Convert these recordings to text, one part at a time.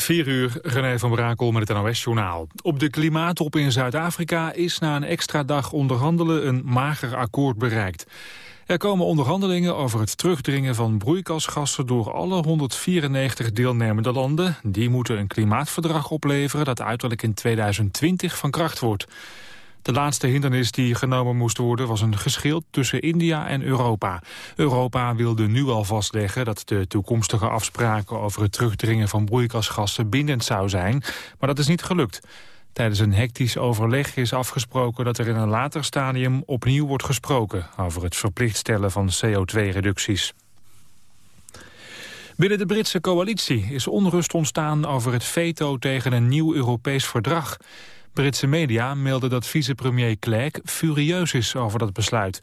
4 uur, René van Brakel met het NOS-journaal. Op de klimaattop in Zuid-Afrika is na een extra dag onderhandelen een mager akkoord bereikt. Er komen onderhandelingen over het terugdringen van broeikasgassen door alle 194 deelnemende landen. Die moeten een klimaatverdrag opleveren dat uiterlijk in 2020 van kracht wordt. De laatste hindernis die genomen moest worden was een geschil tussen India en Europa. Europa wilde nu al vastleggen dat de toekomstige afspraken over het terugdringen van broeikasgassen bindend zou zijn, maar dat is niet gelukt. Tijdens een hectisch overleg is afgesproken dat er in een later stadium opnieuw wordt gesproken over het verplicht stellen van CO2-reducties. Binnen de Britse coalitie is onrust ontstaan over het veto tegen een nieuw Europees verdrag. Britse media melden dat vicepremier Clegg furieus is over dat besluit.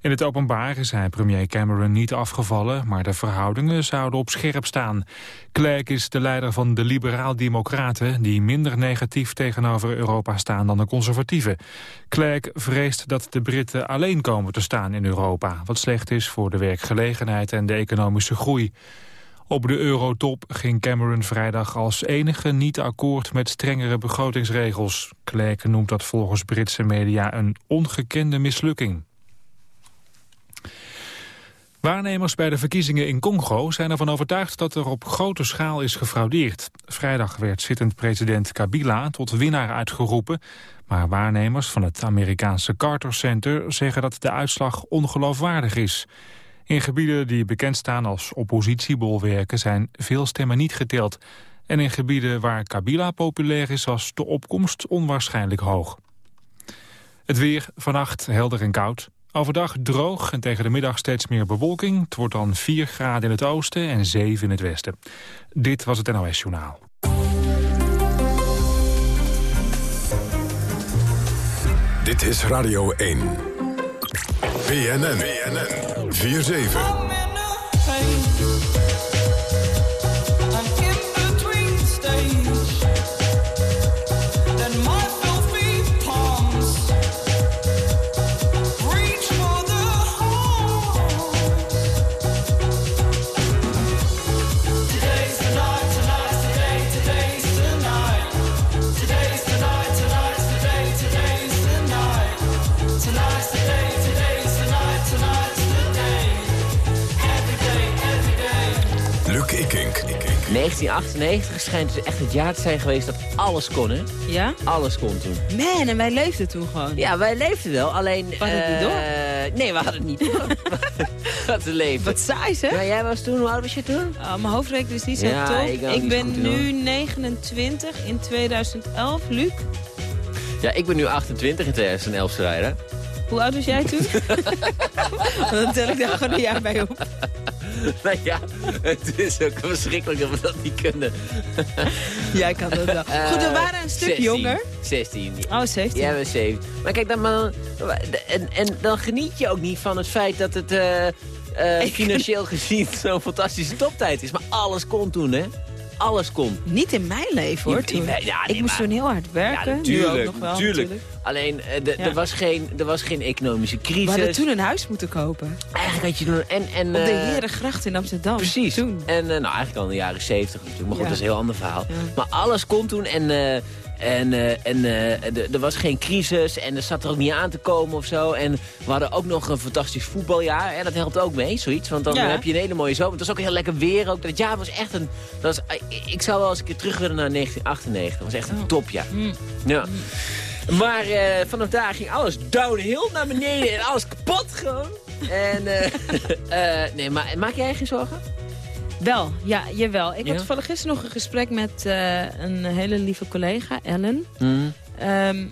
In het openbaar is hij premier Cameron niet afgevallen... maar de verhoudingen zouden op scherp staan. Clegg is de leider van de liberaal-democraten... die minder negatief tegenover Europa staan dan de conservatieven. Clegg vreest dat de Britten alleen komen te staan in Europa... wat slecht is voor de werkgelegenheid en de economische groei. Op de eurotop ging Cameron vrijdag als enige niet akkoord met strengere begrotingsregels. Clegg noemt dat volgens Britse media een ongekende mislukking. Waarnemers bij de verkiezingen in Congo zijn ervan overtuigd dat er op grote schaal is gefraudeerd. Vrijdag werd zittend president Kabila tot winnaar uitgeroepen, maar waarnemers van het Amerikaanse Carter Center zeggen dat de uitslag ongeloofwaardig is. In gebieden die bekend staan als oppositiebolwerken zijn veel stemmen niet geteld. En in gebieden waar Kabila populair is was de opkomst onwaarschijnlijk hoog. Het weer vannacht helder en koud. Overdag droog en tegen de middag steeds meer bewolking. Het wordt dan 4 graden in het oosten en 7 in het westen. Dit was het NOS Journaal. Dit is Radio 1. BNN. BNN. 4-7. 1998 schijnt dus echt het jaar te zijn geweest dat alles kon, hè? Ja? Alles kon toen. Man, en wij leefden toen gewoon. Ja, wij leefden wel, alleen... We hadden het niet door. eh, Nee, we hadden het niet door. Wat te leven. Wat saai, zeg. Maar jij was toen, hoe oud was je toen? Oh, mijn hoofdrekening is niet zo Ja, top. ik niet ben goed, nu 29 in 2011. Luc, Ja, ik ben nu 28 in 2011 strijder. hoe oud was jij toen? Dan tel ik daar gewoon een jaar bij op. Nou ja, het is ook verschrikkelijk dat we dat niet kunnen. Jij kan dat wel. Goed, we waren een stuk 16. jonger. 16. Oh, 17. Jij bent 17. Maar kijk, dan, maar, en, en dan geniet je ook niet van het feit dat het eh, eh, financieel gezien zo'n fantastische toptijd is. Maar alles kon toen, hè? Alles kon. Niet in mijn leven, hoor. Toen. ja, nee, ik moest maar- toen heel hard werken. Ja, nu natuurlijk. ook nog wel, natuurlijk. natuurlijk. Alleen, eh, Ja. er, was geen, er was geen economische We crisis. hadden toen een huis moeten kopen. Eigenlijk had je toen... En, en, Op de eh, Herengracht in Amsterdam. Precies. Toen. En eh, nou, eigenlijk al in de jaren 70 natuurlijk. Maar goed, Ja. dat is een heel ander verhaal. Ja. Maar alles kon toen en... en, en er was geen crisis en er zat er ook niet aan te komen of zo. En we hadden ook nog een fantastisch voetbaljaar. En dat helpt ook mee, zoiets. Want dan Ja. heb je een hele mooie zomer. Het was ook heel lekker weer. Ook. Dat jaar was echt een... Dat was, ik- zou wel eens een keer terug willen naar 1998. Dat was echt een Oh. topjaar. Mm. Ja. Maar eh, vanaf daar ging alles downhill naar beneden en alles kapot gewoon. En, eh, eh, nee, maar maak jij geen zorgen? Wel, ja, jawel. Ik Ja? had toevallig gisteren nog een gesprek met eh, een hele lieve collega, Ellen. Mm. Ehm,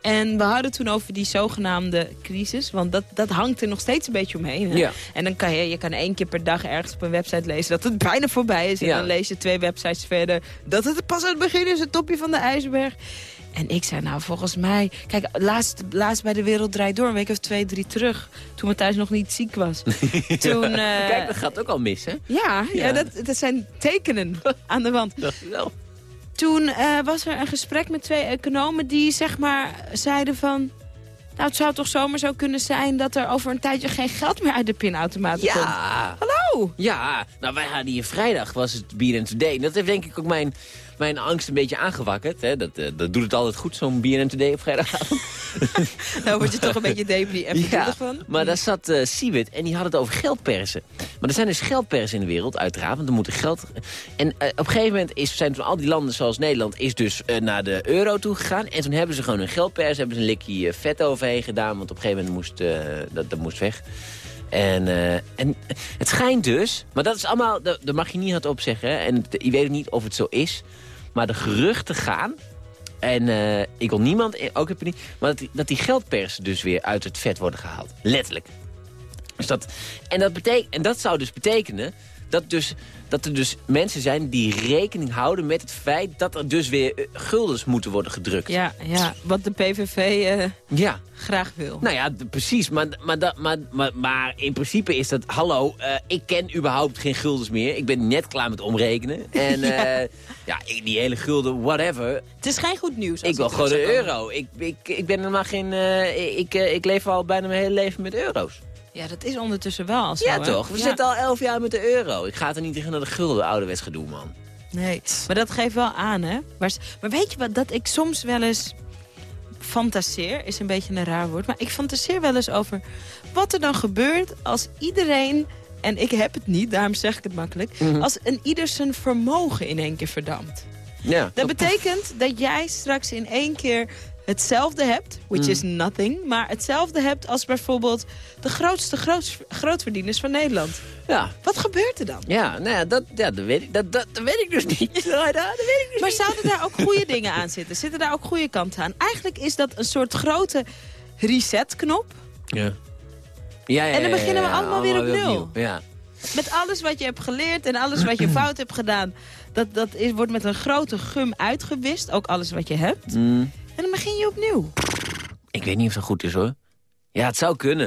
en we hadden toen over die zogenaamde crisis. Want dat, dat hangt er nog steeds een beetje omheen. Hè? Ja. En dan kan je, je kan één keer per dag ergens op een website lezen dat het bijna voorbij is. En Ja. dan lees je twee websites verder dat het pas aan het begin is, het topje van de ijsberg. En ik zei, nou, volgens mij... Kijk, laatst, laatst bij De Wereld Draait Door, een week of twee, drie terug... toen Matthijs nog niet ziek was. Toen, eh, Kijk, dat gaat ook al mis, hè? ja, ja. Ja. dat, dat zijn tekenen aan de wand. Dat wel. Toen eh, was er een gesprek met twee economen die zeg maar zeiden van... Nou, het zou toch zomaar zo kunnen zijn dat er over een tijdje geen geld meer uit de pinautomaten komt. Ja. Hallo, Oh, Ja, nou wij hadden hier vrijdag, was het Bier Today. En dat heeft denk ik ook mijn, mijn angst een beetje aangewakkerd. Hè. Dat, eh, dat doet het altijd goed, zo'n Bier Today op vrijdagavond. nou word je toch een beetje depri en van. maar daar zat eh Siewit en die had het over geldpersen. Maar er zijn dus geldpersen in de wereld, uiteraard, want er moet geld... En eh, op een gegeven moment is, zijn toen al die landen zoals Nederland... is dus naar de euro toe gegaan. En toen hebben ze gewoon een geldpers, hebben ze een likje vet overheen gedaan... want op een gegeven moment moest dat, dat moest weg. En, en het schijnt dus, maar dat is allemaal, daar mag je niet hardop zeggen. hè. En je weet niet of het zo is. Maar de geruchten gaan, en eh, ik wil niemand, ook heb je niet, maar dat die, dat die geldpersen dus weer uit het vet worden gehaald. Letterlijk. Dus dat, en, dat betek, en dat zou dus betekenen dat, dus, dat er dus mensen zijn die rekening houden met het feit dat er dus weer eh, guldens moeten worden gedrukt. Ja, ja, wat de PVV eh, ja. graag wil. Nou ja, precies. Maar, maar, dat- maar, maar, maar in principe is dat... Hallo, eh, ik ken überhaupt geen guldens meer. Ik ben net klaar met omrekenen. En ja, die hele gulden, whatever. Het is geen goed nieuws. als Ik wil gewoon komen. euro. Ik, ik, ik ben helemaal geen... ik, ik leef al bijna mijn hele leven met euro's. Ja, dat is ondertussen wel al zo, ja, hè? toch? We Ja. zitten al elf jaar met de euro. Ik ga er niet tegen naar de gulden, ouderwets gedoe, man. Nee, maar dat geeft wel aan, hè? Maar weet je wat, dat ik soms wel eens fantaseer, is een beetje een raar woord... maar ik fantaseer wel eens over wat er dan gebeurt als iedereen... en ik heb het niet, daarom zeg ik het makkelijk... Mhm. als een ieder zijn vermogen in één keer verdampt. Ja. Dat betekent dat jij straks in één keer hetzelfde hebt, which is nothing... maar hetzelfde hebt als bijvoorbeeld de grootste groots, grootverdieners van Nederland. Ja. Wat gebeurt er dan? Ja, nou ja, dat, ja, dat, weet ik, dat, dat, dat weet ik dus niet. Ja, dat, dat weet ik dus Maar niet. zouden daar ook goede dingen aan zitten? Zitten daar ook goede kanten aan? Eigenlijk is dat een soort grote resetknop. Ja. Ja, ja, En dan beginnen we allemaal weer opnieuw. Ja. Met alles wat je hebt geleerd en alles wat je fout hebt gedaan. Dat, dat is, wordt met een grote gum uitgewist. Ook alles wat je hebt. Mm. En dan begin je opnieuw. Ik weet niet of dat goed is, hoor. Ja, het zou kunnen.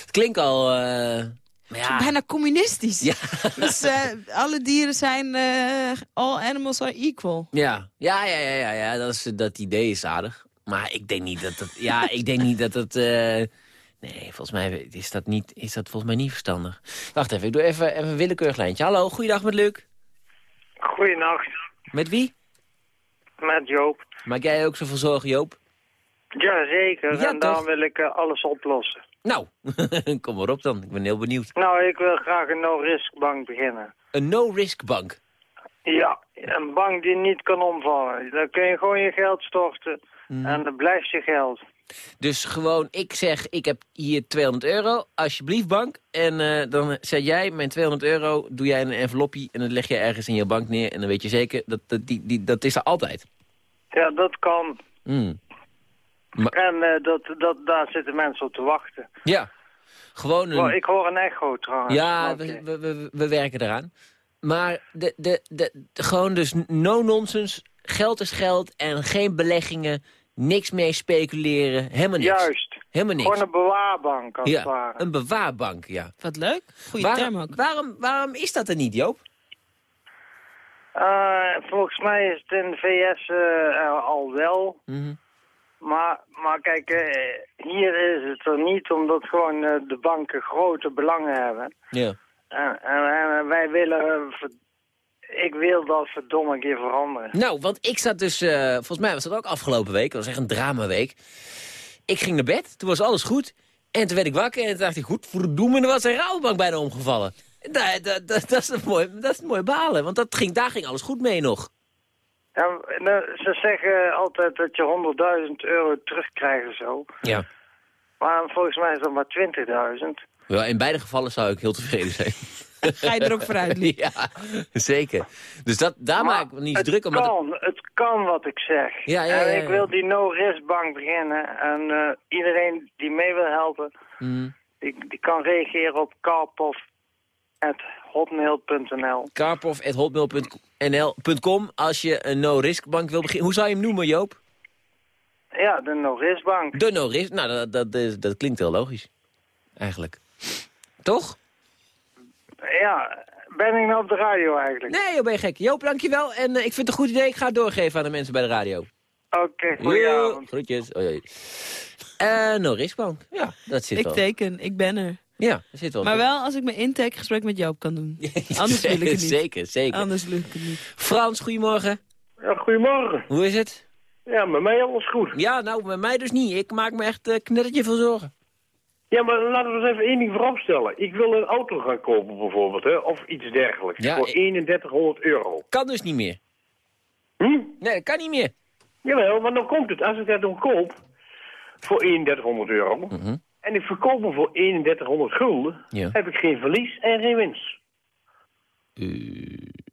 Het klinkt al... eh, maar ja. Bijna communistisch. Ja. Dus eh, alle dieren zijn... eh, all animals are equal. Ja, ja, ja, ja, ja, ja. Dat, is, dat idee is aardig. Maar ik denk niet dat het... Ja, ik denk niet dat het... eh, nee, volgens mij is dat, niet, is dat volgens mij niet verstandig. Wacht even, ik doe even, even een willekeurig lijntje. Hallo, goeiedag met Luc. Goeienacht, Met wie? Met Joop. Maak jij ook zoveel zorgen, Joop? Ja, en dan wil ik eh, alles oplossen. Nou, kom maar op dan. Ik ben heel benieuwd. Nou, ik wil graag een no-risk bank beginnen. Een no-risk bank. Ja, een bank die niet kan omvallen. Dan kun je gewoon je geld storten en dan blijft je geld. Dus gewoon, ik zeg, ik heb hier 200 euro, alsjeblieft bank. En eh, dan zeg jij, mijn 200 euro doe jij in een envelopje... en dan leg je ergens in je bank neer. En dan weet je zeker, dat, dat, die, die, dat is er altijd. Ja, dat kan. Mm. En eh, dat, dat, daar zitten mensen op te wachten. Ja, gewoon een... Oh, ik hoor een echo trouwens. ja, we, we, we, we werken eraan. Maar de, de, de, de- gewoon dus no-nonsense, geld is geld en geen beleggingen... Niks mee speculeren, helemaal niks. Juist. Helemaal niks. Gewoon een bewaarbank als het ja, ware. een bewaarbank, ja. Wat leuk. Goeie Waar- term ook. waarom, waarom is dat er niet, Joop? Eh, volgens mij is het in de VS eh, er al wel. Mhm. Maar, maar kijk, eh, hier is het er niet omdat gewoon eh, de banken grote belangen hebben. Ja. En, wij willen, eh, ik wil dat verdomme een keer veranderen. Nou, want ik zat dus, eh, volgens mij was dat ook afgelopen week, dat was echt een dramaweek. Ik ging naar bed, toen was alles goed. En toen werd ik wakker en toen dacht ik, goed, verdoemen, er was een rouwbank bijna omgevallen. Dat, dat, dat, dat is een mooi, dat is een mooi balen, want dat ging, daar ging alles goed mee nog. Ja, nou, ze zeggen altijd dat je 100.000 euro terugkrijgt of zo. Ja. Maar volgens mij is dat maar 20.000. ja. In beide gevallen zou ik heel tevreden zijn. Ga je er ook vooruit, Lies? ja, zeker. Dus dat, daar maak ik me niet druk om. dat- kan, het kan wat ik zeg. Ja, ja, en ik wil die no-risk bank beginnen. En eh, iedereen die mee wil helpen, Mhm. die, die kan reageren op karpof.hotmail.nl. karpov.hotmail.com als je een no-risk bank wil beginnen. Hoe zou je hem noemen, Joop? Ja, de no-risk bank. De no-risk. Nou, dat, dat, is- dat klinkt heel logisch. Eigenlijk. Toch? Ja, ben ik nou op de radio eigenlijk? Nee, joh, ben je gek. Joop, dankjewel. En eh, ik vind het een goed idee. Ik ga het doorgeven aan de mensen bij de radio. Oké, goedenavond. groetjes. Oei, oei. Eh, no risk bank. Ja, dat zit Ik wel. teken, ik ben er. Ja, er zit wel. Maar wel als ik mijn intakegesprek met Joop kan doen. Anders wil ik het niet. Zeker, zeker. Anders lukt het niet. Frans, goedemorgen. Ja, goedemorgen. Hoe is het? Ja, met mij alles goed. Ja, nou, met mij dus niet. Ik maak me echt uh, knettertje veel zorgen. Ja, maar laten we eens even één ding vooropstellen. Ik wil een auto gaan kopen bijvoorbeeld, hè, of iets dergelijks. Ja, voor ik- 3100 euro. Kan dus niet meer. Hm? Nee, kan niet meer. Jawel, maar dan komt het. Als ik dat dan koop voor 3100 euro... Mhm. En ik verkoop hem voor 3100 gulden... Ja. heb ik geen verlies en geen winst.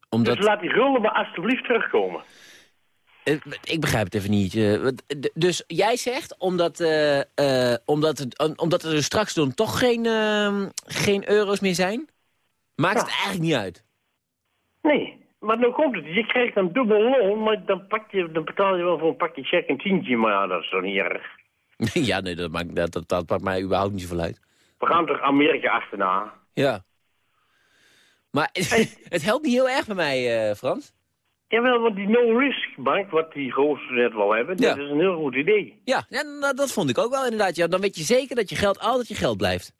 Omdat... Dus laat die gulden maar alsjeblieft terugkomen. Eh, ik begrijp het even niet. eh, dus jij zegt, omdat, eh, omdat, het, omdat er dus straks dan toch geen, eh, geen euro's meer zijn... maakt het eigenlijk niet uit. Nee, maar dan komt het. Je krijgt een dubbel loon, maar dan, pak je, dan betaal je wel voor een pakje check een tientje. Maar ja, dat is toch niet erg. ja, nee, dat maakt, dat, dat, dat maakt mij überhaupt niet zoveel uit. We gaan toch Amerika achterna? Ja. Maar het helpt niet heel erg bij mij, eh, Frans. Jawel, want die no-risk bank, wat die gozer net wel hebben, Ja. dat is een heel goed idee. Ja, ja nou, dat vond ik ook wel inderdaad. Ja, dan weet je zeker dat je geld altijd je geld blijft.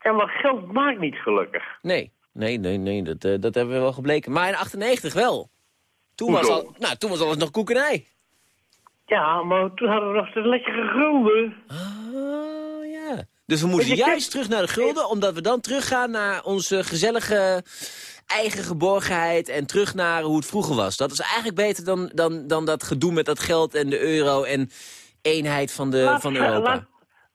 Ja, maar geld maakt niet gelukkig. Nee, nee, nee, nee dat, eh, dat hebben we wel gebleken. Maar in 98 wel. Toen was, al, nou, toen was alles nog koekenij. Ja, maar toen hadden we nog de lekkere gulden. Oh, ja. Dus we moesten juist terug naar de gulden, omdat we dan teruggaan naar onze gezellige eigen geborgenheid en terug naar hoe het vroeger was. Dat is eigenlijk beter dan, dan, dan dat gedoe met dat geld en de euro en eenheid van, de, laat, van Europa. laat,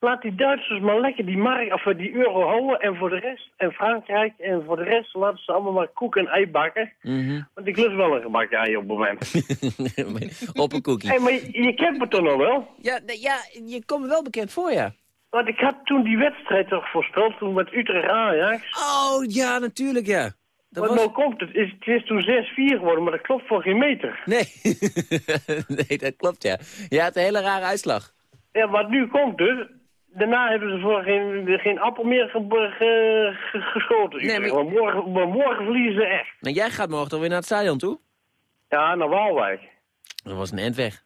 laat die Duitsers maar lekker die, mark, of die euro houden en voor de rest, en Frankrijk en voor de rest laten ze allemaal maar koek en ei bakken. Mhm. Want ik lust wel een gebakken ei op het moment. Op een cookie. Hé, maar je, je kent me toch nog wel? Ja, ja, je komt me wel bekend voor, ja. Want ik had toen die wedstrijd toch voorspeld, toen met Utrecht Ajax. Oh, ja, natuurlijk, ja. Dat Wat was... nou komt, het is, het is toen 6-4 geworden, maar dat klopt voor geen meter. Nee. nee, dat klopt, ja. Je had een hele rare uitslag. Ja, wat nu komt dus, daarna hebben ze voor geen, geen appel meer ge, ge- ge- geschoten. Nee, maar- maar... morgen, maar morgen verliezen ze echt. Nou, jij gaat morgen toch weer naar het stadion toe? Ja, naar Waalwijk. Dat was een endweg.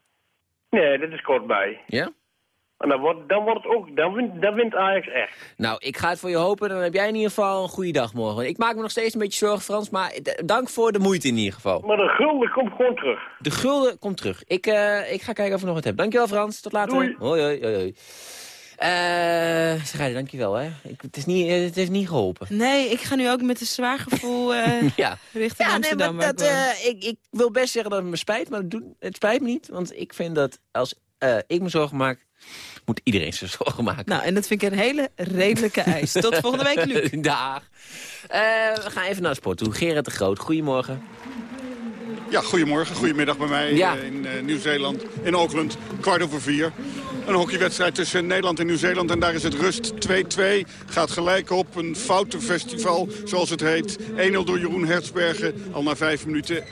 Nee, dat is kort bij. Ja? En dan wordt, dan wordt het ook, dan wint, dan wint Ajax echt. Nou, ik ga het voor je hopen. Dan heb jij in ieder geval een goede dag morgen. Ik maak me nog steeds een beetje zorgen, Frans. Maar dank voor de moeite in ieder geval. Maar de gulden komt gewoon terug. De gulden komt terug. Ik, eh, ik ga kijken of ik nog wat heb. Dankjewel, Frans. Tot later. Doei. Hoi, hoi, hoi. hoi. Eh, Schrijder, dankjewel, hè. Ik, het, is niet, het heeft niet geholpen. Nee, ik ga nu ook met een zwaar gevoel eh, Ja. richting Ja, nee, Amsterdam. dat, woon. eh, ik, ik wil best zeggen dat het me spijt, maar het, doet- het spijt me niet. Want ik vind dat als eh, ik me zorgen maak, moet iedereen zich zorgen maken. Nou, en dat vind ik een hele redelijke eis. Tot volgende week, Luc. Dag. Eh, we gaan even naar sport toe. Gerard de Groot, goedemorgen. Ja, goedemorgen. Goedemiddag bij mij Ja. eh, in eh, Nieuw-Zeeland, in Auckland, kwart over vier. Een hockeywedstrijd tussen Nederland en Nieuw-Zeeland en daar is het rust 2-2. Gaat gelijk op een foutenfestival, zoals het heet. 1-0 door Jeroen Hertzbergen, al na vijf minuten.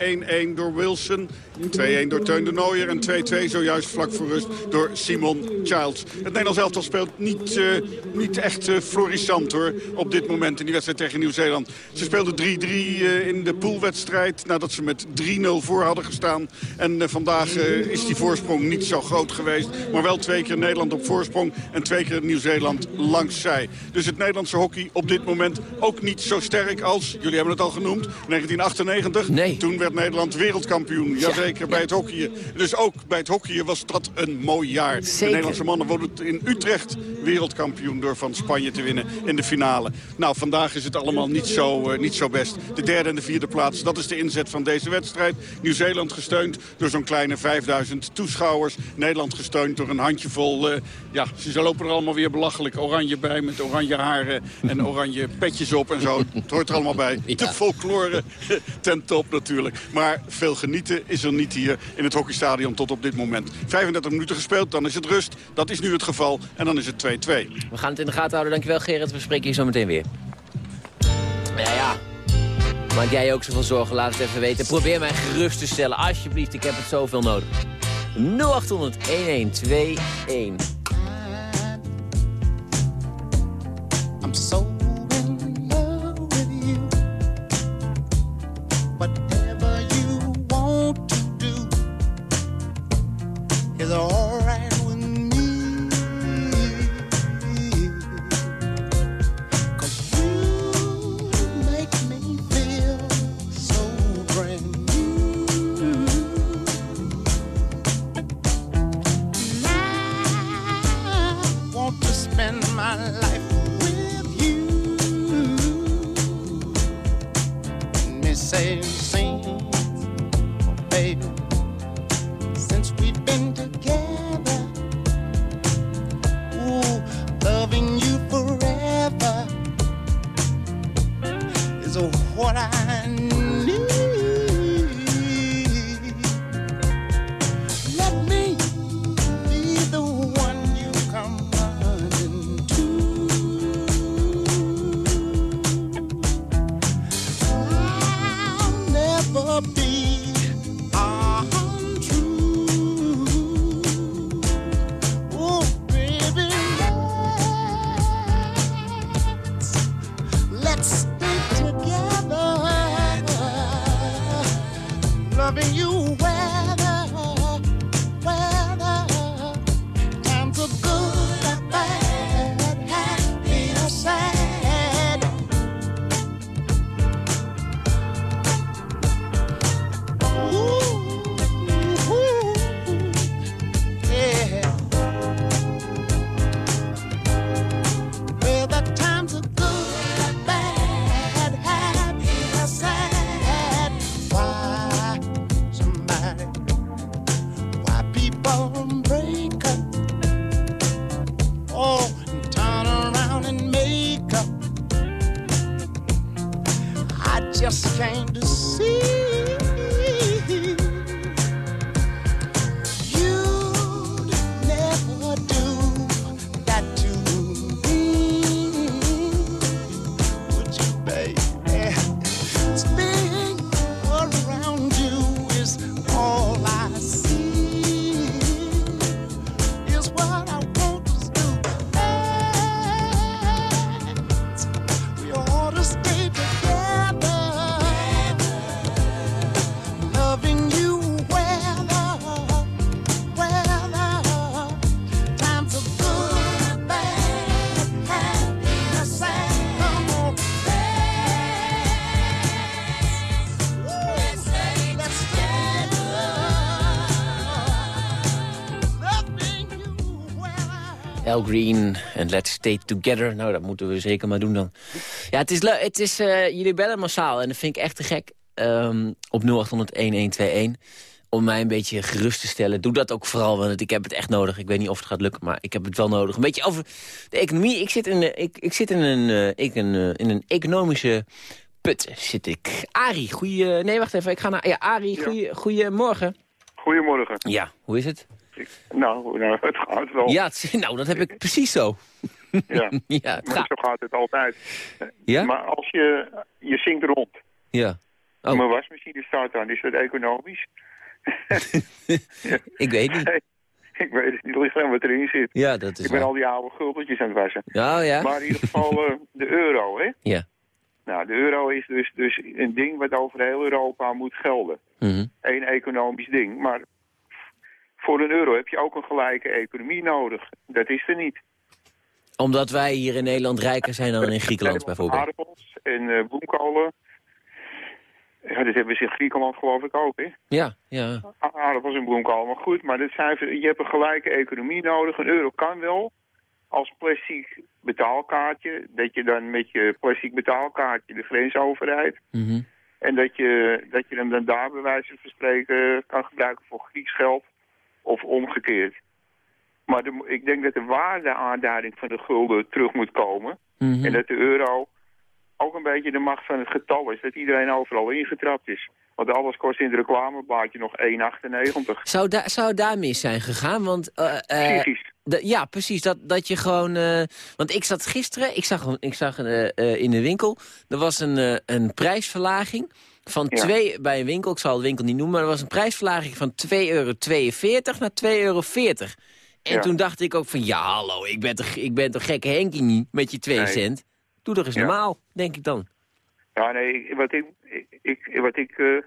1-1 door Wilson, 2-1 door Teun de Nooier en 2-2 zojuist vlak voor rust door Simon Childs. Het Nederlands elftal speelt niet, eh, niet echt eh, florissant hoor, op dit moment in die wedstrijd tegen Nieuw-Zeeland. Ze speelden 3-3 eh, in de poolwedstrijd nadat ze met 3-0 voor hadden gestaan. En vandaag is die voorsprong niet zo groot geweest, maar wel twee keer Nederland op voorsprong en twee keer Nieuw-Zeeland langs zij. Dus het Nederlandse hockey op dit moment ook niet zo sterk als, jullie hebben het al genoemd, 1998. Nee. Toen werd Nederland wereldkampioen, jazeker, bij het hockeyen. Dus ook bij het hockeyen was dat een mooi jaar. De. Nederlandse mannen worden in Utrecht wereldkampioen door van Spanje te winnen in de finale. Nou, vandaag is het allemaal niet zo, eh, niet zo best. De derde en de vierde plaats, dat is de inzet van deze wedstrijd. Nieuw-Zeeland gesteund door zo'n kleine 5000 toeschouwers. Nederland gesteund door een handjevol... eh, ja, ze lopen er allemaal weer belachelijk oranje bij... met oranje haren en oranje petjes op en zo. Het hoort er allemaal bij. De Ja. folklore ten top natuurlijk. Maar veel genieten is er niet hier in het hockeystadion tot op dit moment. 35 minuten gespeeld, dan is het rust. Dat is nu het geval. En dan is het 2-2. We gaan het in de gaten houden. Dankjewel Gerrit. We spreken je zo meteen weer. Ja, ja. Maak jij ook zoveel zorgen? Laat het even weten. Probeer mij gerust te stellen. Alsjeblieft, ik heb het zoveel nodig. 0800 1121. I'm so Al Green en Let's Stay Together. Nou, dat moeten we zeker maar doen dan. Ja, het is leuk. Het is, eh, jullie bellen massaal en dat vind ik echt te gek. Ehm, op 0800-1121. Om mij een beetje gerust te stellen. Doe dat ook vooral, want ik heb het echt nodig. Ik weet niet of het gaat lukken, maar ik heb het wel nodig. Een beetje over de economie. Ik zit in, eh, ik, ik zit in, een, eh, ik een, in een economische put. Zit ik. Arie, goeie... Nee, wacht even. Ik ga naar... Ja, Arie, goeie, goeiemorgen. Goedemorgen. Ja, hoe is het? Nou, nou, het gaat wel. Ja, het- nou, dat heb ik precies zo. Ja. Ja, het Maar gaat. zo gaat het altijd. Ja? Maar als je, je zinkt rond, Ja. Oh. mijn wasmachine staat aan, is dat economisch? Ik weet niet. Ik weet het niet, ligt aan wat erin zit. Ja, dat is Ik ben waar. al die oude gulpetjes aan het wassen. Ja, ja. Maar in ieder geval eh, de euro, hè? Ja. Nou, de euro is dus, dus een ding wat over heel Europa moet gelden. Mhm. Eén economisch ding. Maar voor een euro heb je ook een gelijke economie nodig. Dat is er niet. Omdat wij hier in Nederland rijker zijn dan in Griekenland bijvoorbeeld. Aardappels en eh bloemkolen. Ja, dat hebben ze in Griekenland geloof ik ook, hè? Ja, ja. Aardappels en bloemkolen, maar goed. Maar dat zijn, je hebt een gelijke economie nodig. Een euro kan wel als plastic betaalkaartje. Dat je dan met je plastic betaalkaartje de grens overrijdt. Mhm. En dat je, dat je hem dan daar bij wijze van spreken kan gebruiken voor Grieks geld. Of omgekeerd. Maar de, ik denk dat de waardeaanduiding van de gulden terug moet komen. Mhm. En dat de euro ook een beetje de macht van het getal is. Dat iedereen overal ingetrapt is. Want alles kost in het reclameblaadje nog 1,98. Zou, da zou daar mis zijn gegaan? Want, eh, eh, ja, precies. Dat, dat je gewoon... eh, want ik zat gisteren, ik zag, ik zag in de winkel... er was een, een prijsverlaging van Ja. twee... bij een winkel, ik zal de winkel niet noemen... maar er was een prijsverlaging van 2,42 euro naar 2,40 euro. En Ja. toen dacht ik ook van... ja, hallo, ik ben toch, ik ben toch gekke Henkie niet met je 2 Nee. cent? Doe toch eens Ja. normaal, denk ik dan. Ja, nee, wat ik, ik, wat, ik, eh,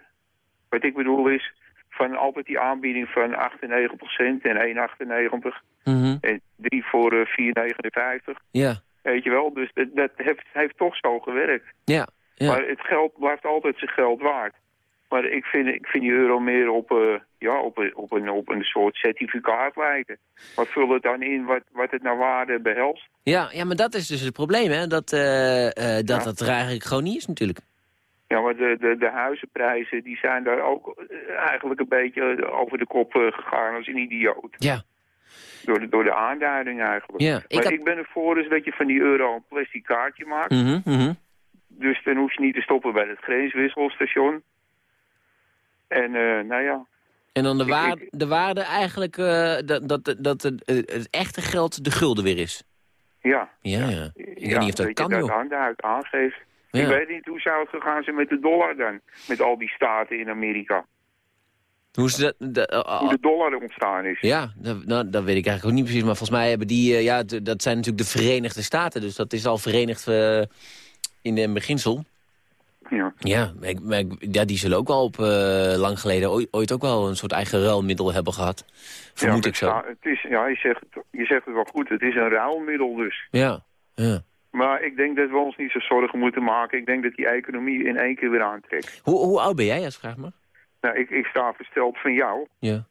wat ik bedoel is... van altijd die aanbieding van 98 cent en 1,98... Mhm. en 3 voor eh, 4,59. Ja, Weet je wel, dus dat, dat heeft, heeft toch zo gewerkt. ja, ja. Maar het geld blijft altijd zijn geld waard. Maar ik vind, ik vind die euro meer op, eh, ja, op, een, op, een, op een soort certificaat lijken. Maar vul het dan in wat, wat het naar waarde behelst. Ja, ja, maar dat is dus het probleem, hè? Dat, eh, dat Ja. dat er eigenlijk gewoon niet is natuurlijk. Ja, maar de, de, de huizenprijzen die zijn daar ook eigenlijk een beetje over de kop gegaan als een idioot. Ja, Door de, door de aanduiding eigenlijk. Ja, ik maar had- ik ben ervoor dus dat je van die euro een plastic kaartje maakt. mhm, mhm. Dus dan hoef je niet te stoppen bij het grenswisselstation. En eh, nou ja, En dan de, waarde, de waarde eigenlijk eh, dat, dat, dat het, eh, het echte geld de gulden weer is. ja. Ja, ja. Ik weet ja, niet of dat je kan, dat joh. aanduidt, aangeeft. Ik weet niet, hoe zou het gegaan zijn met de dollar dan? Met al die staten in Amerika. Hoe ze dat... dat- eh, Hoe de dollar ontstaan is. ja, dat, nou, dat weet ik eigenlijk ook niet precies. Maar volgens mij hebben die... ja, dat zijn natuurlijk de Verenigde Staten. Dus dat is al verenigd in de beginsel. Ja. Ja, ik, ik- ja, die zullen ook wel op eh, lang geleden ooit, ook wel een soort eigen ruilmiddel hebben gehad. Vermoed ja, ik zo. maar Het is, ja, je zegt, het- je zegt het wel goed. Het is een ruilmiddel dus. Ja, ja. Maar ik denk dat we ons niet zo zorgen moeten maken. Ik denk dat die economie in één keer weer aantrekt. Hoe, hoe oud ben jij, als vraag maar? Nou, ik, ik sta versteld van jou. Ja.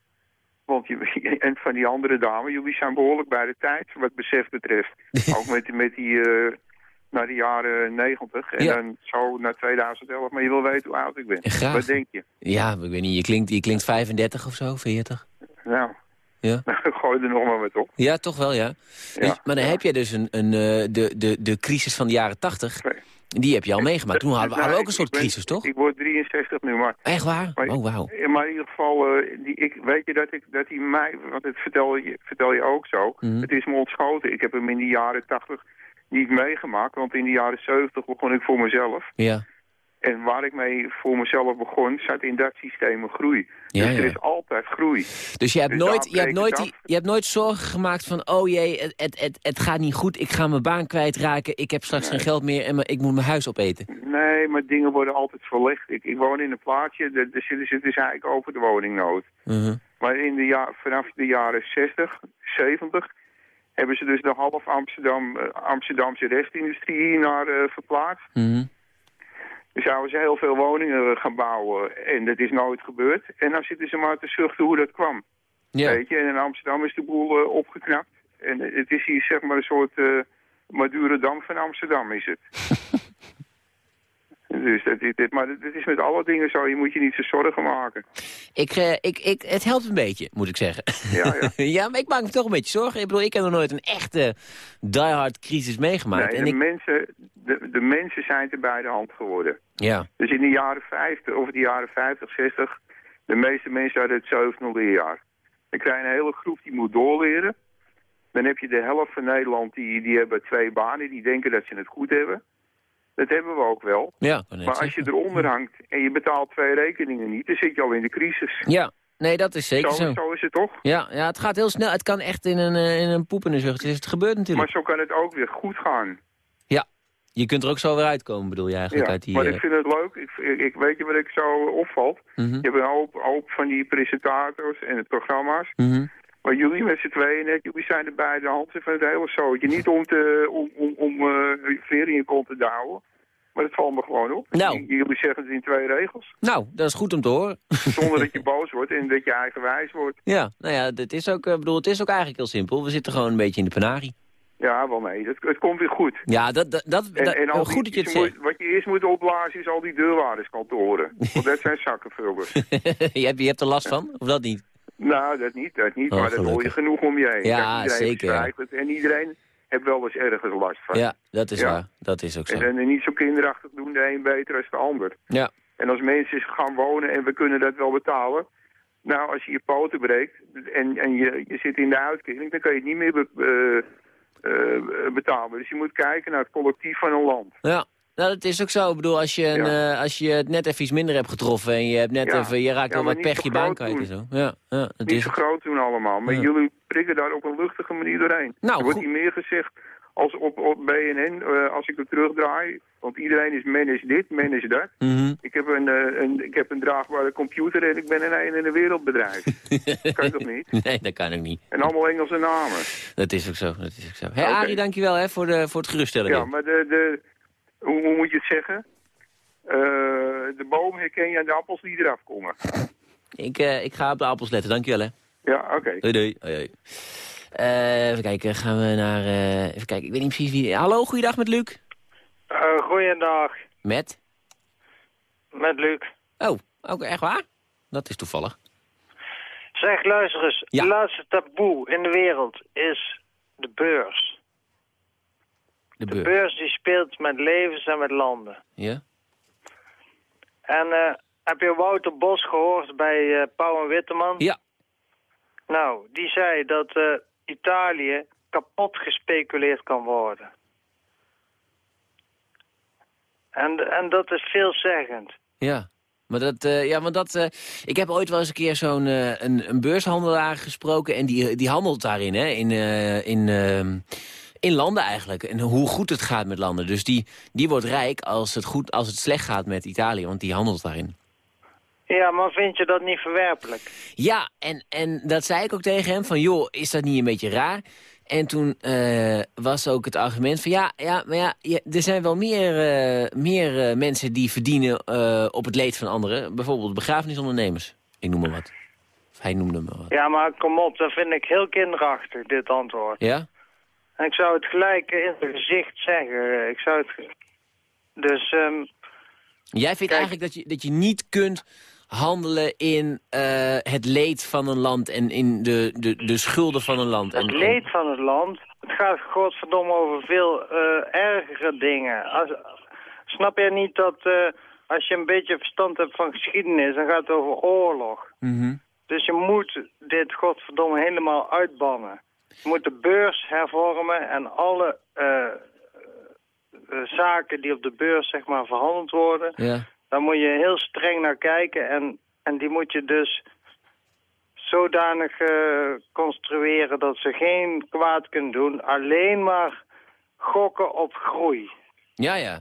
Want je, en van die andere dame, jullie zijn behoorlijk bij de tijd wat besef betreft. Ook met, met die, eh, naar de jaren negentig en Ja. dan zo naar 2011. Maar je wil weten hoe oud ik ben. Graag. Wat denk je? Ja, ik weet niet, je klinkt, je klinkt 35 of zo, 40? Nou, Ja. gooi er nog maar wat op. Ja, toch wel, ja. Ja. Dus- maar dan heb jij dus een, een, eh, de, de, de crisis van de jaren 80, Nee. die heb je al meegemaakt. Toen hadden we, hadden we ook een soort ben- crisis, toch? Ik word 63 nu, maar Echt waar? Maar- Oh, wauw. Maar in ieder geval, eh, die, ik, weet je dat, ik, dat hij mij, want dat vertel je, vertel je ook zo, Mhm. het is me ontschoten. Ik heb hem in de jaren 80 niet meegemaakt, want in de jaren 70 begon ik voor mezelf. Ja. En waar ik mee voor mezelf begon, zat in dat systeem een groei. Ja, dus er ja. is altijd groei. Dus je hebt, Dus nooit, je, hebt nooit die, je hebt nooit zorgen gemaakt van... oh jee, het, het, het, het gaat niet goed, ik ga mijn baan kwijtraken... ik heb straks geen geld meer en ik moet mijn huis opeten. Nee, maar dingen worden altijd verlegd. Ik, ik woon in een plaatsje, er, er zit, er zit dus eigenlijk over de woningnood. Mhm. Maar in de ja, vanaf de jaren 60, 70 hebben ze dus de half Amsterdam, eh, Amsterdamse restindustrie hier naar eh, verplaatst. Mhm. Dus zouden ze heel veel woningen gaan bouwen en dat is nooit gebeurd. En dan zitten ze maar te zuchten hoe dat kwam. Ja. Weet je, en in Amsterdam is de boel eh, opgeknapt. En eh, het is hier zeg maar een soort eh Madurodam van Amsterdam is het. dus dat, is- dit, maar het is met alle dingen zo, je moet je niet zo zorgen maken. Ik, eh, ik, ik, het helpt een beetje, moet ik zeggen. Ja, ja. ja, maar ik maak me toch een beetje zorgen. Ik bedoel, ik heb nog nooit een echte diehard crisis meegemaakt. Nee, en de, ik, mensen, de, de mensen zijn te bij de hand geworden. ja, Dus in de jaren 50, of de jaren 50, 60, de meeste mensen hadden het zevende leerjaar. Dan krijg je een hele groep die moet doorleren. Dan heb je de helft van Nederland die, die hebben twee banen, die denken dat ze het goed hebben. Dat hebben we ook wel. ja, Maar als je eronder hangt en je betaalt twee rekeningen niet, dan zit je al in de crisis. Ja, nee, dat is zeker Zo, zo. zo is het toch? Ja, ja, het gaat heel snel. Het kan echt in een, eh, in een poep in de zucht. Dus het gebeurt natuurlijk. Maar zo kan het ook weer goed gaan. Je kunt er ook zo weer uitkomen, bedoel je eigenlijk, Ja, uit die... maar eh, ik vind het leuk. Ik, ik, ik weet je wat ik zo opvalt? mhm, Je hebt een hoop, hoop van die presentators en de programma's. mhm. Maar jullie met z'n tweeën, net, jullie zijn er bij de hand van het hele zootje. Niet om, te, om, om, om eh, veer in je kont te douwen. Maar het valt me gewoon op. Nou. Jullie zeggen het in twee regels. Nou, dat is goed om te horen. Zonder dat je boos wordt en dat je eigenwijs wordt. ja, nou ja, het is, ook, eh, bedoel, het is ook eigenlijk heel simpel. We zitten gewoon een beetje in de penarie. Ja, wel nee. Het, het komt weer goed. Ja, dat, dat, dat, En, dat- en al die- goed dat je het moet-. Wat je eerst moet opblazen is al die deurwaarderskantoren. Want dat zijn zakkenvullers. je, hebt, je hebt er last van, of dat niet? Nou, dat niet, dat niet. Oh, maar dat hoor je genoeg om je heen. Ja, iedereen zeker, ja. En iedereen heeft wel eens ergens last van. Ja, dat is Ja. waar. Dat is ook zo. En, en niet zo kinderachtig doen de een beter als de ander. Ja, En als mensen gaan wonen en we kunnen dat wel betalen... Nou, als je je poten breekt en, en je, je zit in de uitkering... dan kan je het niet meer be- eh, eh, betalen. Dus je moet kijken naar het collectief van een land. ja. Nou, dat is ook zo. Ik bedoel, als je, een, Ja. eh, als je het net even iets minder hebt getroffen... en je, hebt net Ja. even, je raakt wel wat niet pech je baan kwijt en zo. Ja, ja dat Niet is... zo groot doen allemaal. Maar jullie prikken daar op een luchtige manier doorheen. Nou, er wordt hier meer gezegd als op, op BNN, eh, als ik het terugdraai. Want iedereen is manage dit, manage dat. Mhm. Ik heb een, eh, een, ik heb een draagbare computer en ik ben een een in een wereldbedrijf. kan je toch niet? Nee, dat kan ook niet. En allemaal Engelse namen. Dat is ook zo. Dat is ook zo. Hey, Oké. Arie, dankjewel hè, voor, de, voor het geruststellen. Ja, maar de, de, hoe, hoe moet je het zeggen? Eh, de boom herken je aan de appels die eraf komen. ik, eh, ik ga op de appels letten. Dankjewel hè. Ja, oké. Doei doei. Hoi, hoi. Eh, even kijken, gaan we naar... eh, even kijken, ik weet niet precies wie... Hallo, goeiedag met Luc. Uh, goeiedag, Met? met Luc. Oh, ook echt waar? Dat is toevallig. Zeg, luister eens. Ja. Het laatste taboe in de wereld is de beurs. De De beur. beurs die speelt met levens en met landen. Ja? En eh, heb je Wouter Bos gehoord bij eh Pauw en Witteman? Ja. Nou, die zei dat eh, Italië kapot gespeculeerd kan worden. En, en dat is veelzeggend. Ja. Maar dat, ja, want dat, ik heb ooit wel eens een keer zo'n een, een beurshandelaar gesproken en die, die handelt daarin, hè, in, in, ehm, in landen eigenlijk. En hoe goed het gaat met landen. Dus die, die wordt rijk als het, goed, als het slecht gaat met Italië, want die handelt daarin. Ja, maar vind je dat niet verwerpelijk? Ja, en, en dat zei ik ook tegen hem, van joh, is dat niet een beetje raar? En toen eh, was ook het argument van ja, ja maar ja, ja, er zijn wel meer, eh, meer eh, mensen die verdienen op het leed van anderen. Bijvoorbeeld begrafenisondernemers. Ik noem maar wat. Of hij noemde me wat. Ja, maar kom op, dat vind ik heel kinderachtig, dit antwoord. Ja? En ik zou het gelijk in het gezicht zeggen. Ik zou het... Dus, ehm, Jij vindt eigenlijk dat je, dat je niet kunt handelen in eh, het leed van een land en in de, de, de schulden van een land. het leed van het land, het gaat godverdomme over veel eh, ergere dingen. Als, snap jij niet dat eh, als je een beetje verstand hebt van geschiedenis, dan gaat het over oorlog. Mhm. Dus je moet dit godverdomme helemaal uitbannen. Je moet de beurs hervormen en alle eh, eh, zaken die op de beurs zeg maar verhandeld worden, Ja. daar moet je heel streng naar kijken en, en die moet je dus zodanig eh, construeren dat ze geen kwaad kunnen doen, alleen maar gokken op groei. Ja, ja.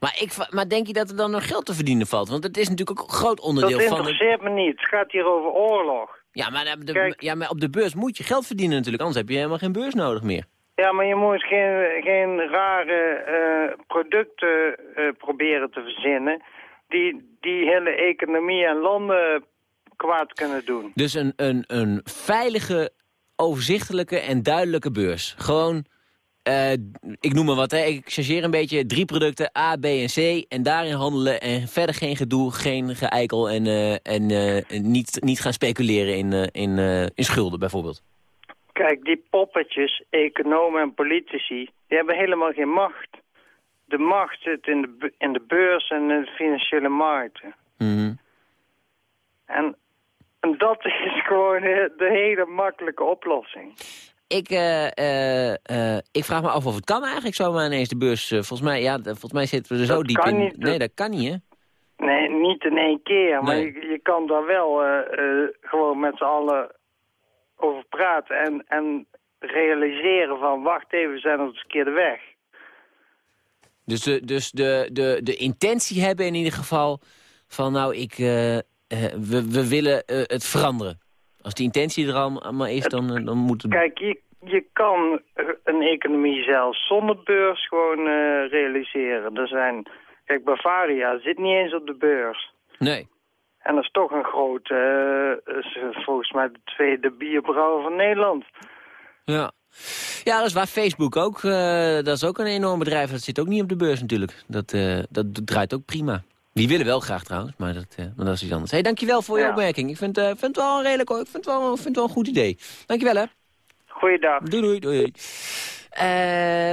Maar, ik, maar denk je dat er dan nog geld te verdienen valt? Want het is natuurlijk ook een groot onderdeel dat van... Het... interesseert me niet. Het gaat hier over oorlog. Ja, maar, op de, Kijk. ja, maar op de beurs moet je geld verdienen natuurlijk. Anders heb je helemaal geen beurs nodig meer. Ja, maar je moet geen, geen rare eh, producten eh, proberen te verzinnen... Die, die hele economie en landen kwaad kunnen doen. Dus een, een, een veilige, overzichtelijke en duidelijke beurs. Gewoon, eh, ik noem maar wat, hè. ik chargeer een beetje. Drie producten, A, B en C. En daarin handelen en verder geen gedoe, geen geëikel... en, eh, en eh, niet, niet gaan speculeren in, in, in schulden bijvoorbeeld. Kijk, die poppetjes, economen en politici, die hebben helemaal geen macht. De macht zit in de, in de beurs en in de financiële markten. Mhm. En, en dat is gewoon de, de hele makkelijke oplossing. Ik, eh, eh, eh, ik vraag me af of het kan eigenlijk zomaar ineens de beurs. volgens, mij, ja, volgens mij zitten we er zo Dat diep in. niet. Nee, dat kan niet, hè? Nee, niet in één keer, maar Nee. je, je kan daar wel gewoon met z'n allen over praten en, en realiseren van wacht even, we zijn op de verkeerde weg. Dus, de, dus de, de, de intentie hebben in ieder geval van nou, ik, we, we willen het veranderen. Als die intentie er al- allemaal is, dan, eh, dan moet het... Kijk, je, je kan eh, een economie zelfs zonder beurs gewoon eh, realiseren. Er zijn, kijk, Bavaria zit niet eens op de beurs. Nee. En dat is toch een grote, volgens mij de tweede bierbrouwer van Nederland. Ja. Ja, dat is waar Facebook ook. dat is ook een enorm bedrijf. Dat zit ook niet op de beurs natuurlijk. Dat, dat draait ook prima. Die willen wel graag trouwens, maar dat, eh, maar dat is iets anders. hey, dankjewel voor je opmerking. Ik vind, eh, vind het wel een redelijk. Ik vind het wel, vind het wel een goed idee. Dankjewel hè. Goeiedag. Doei doei. doei. Eh,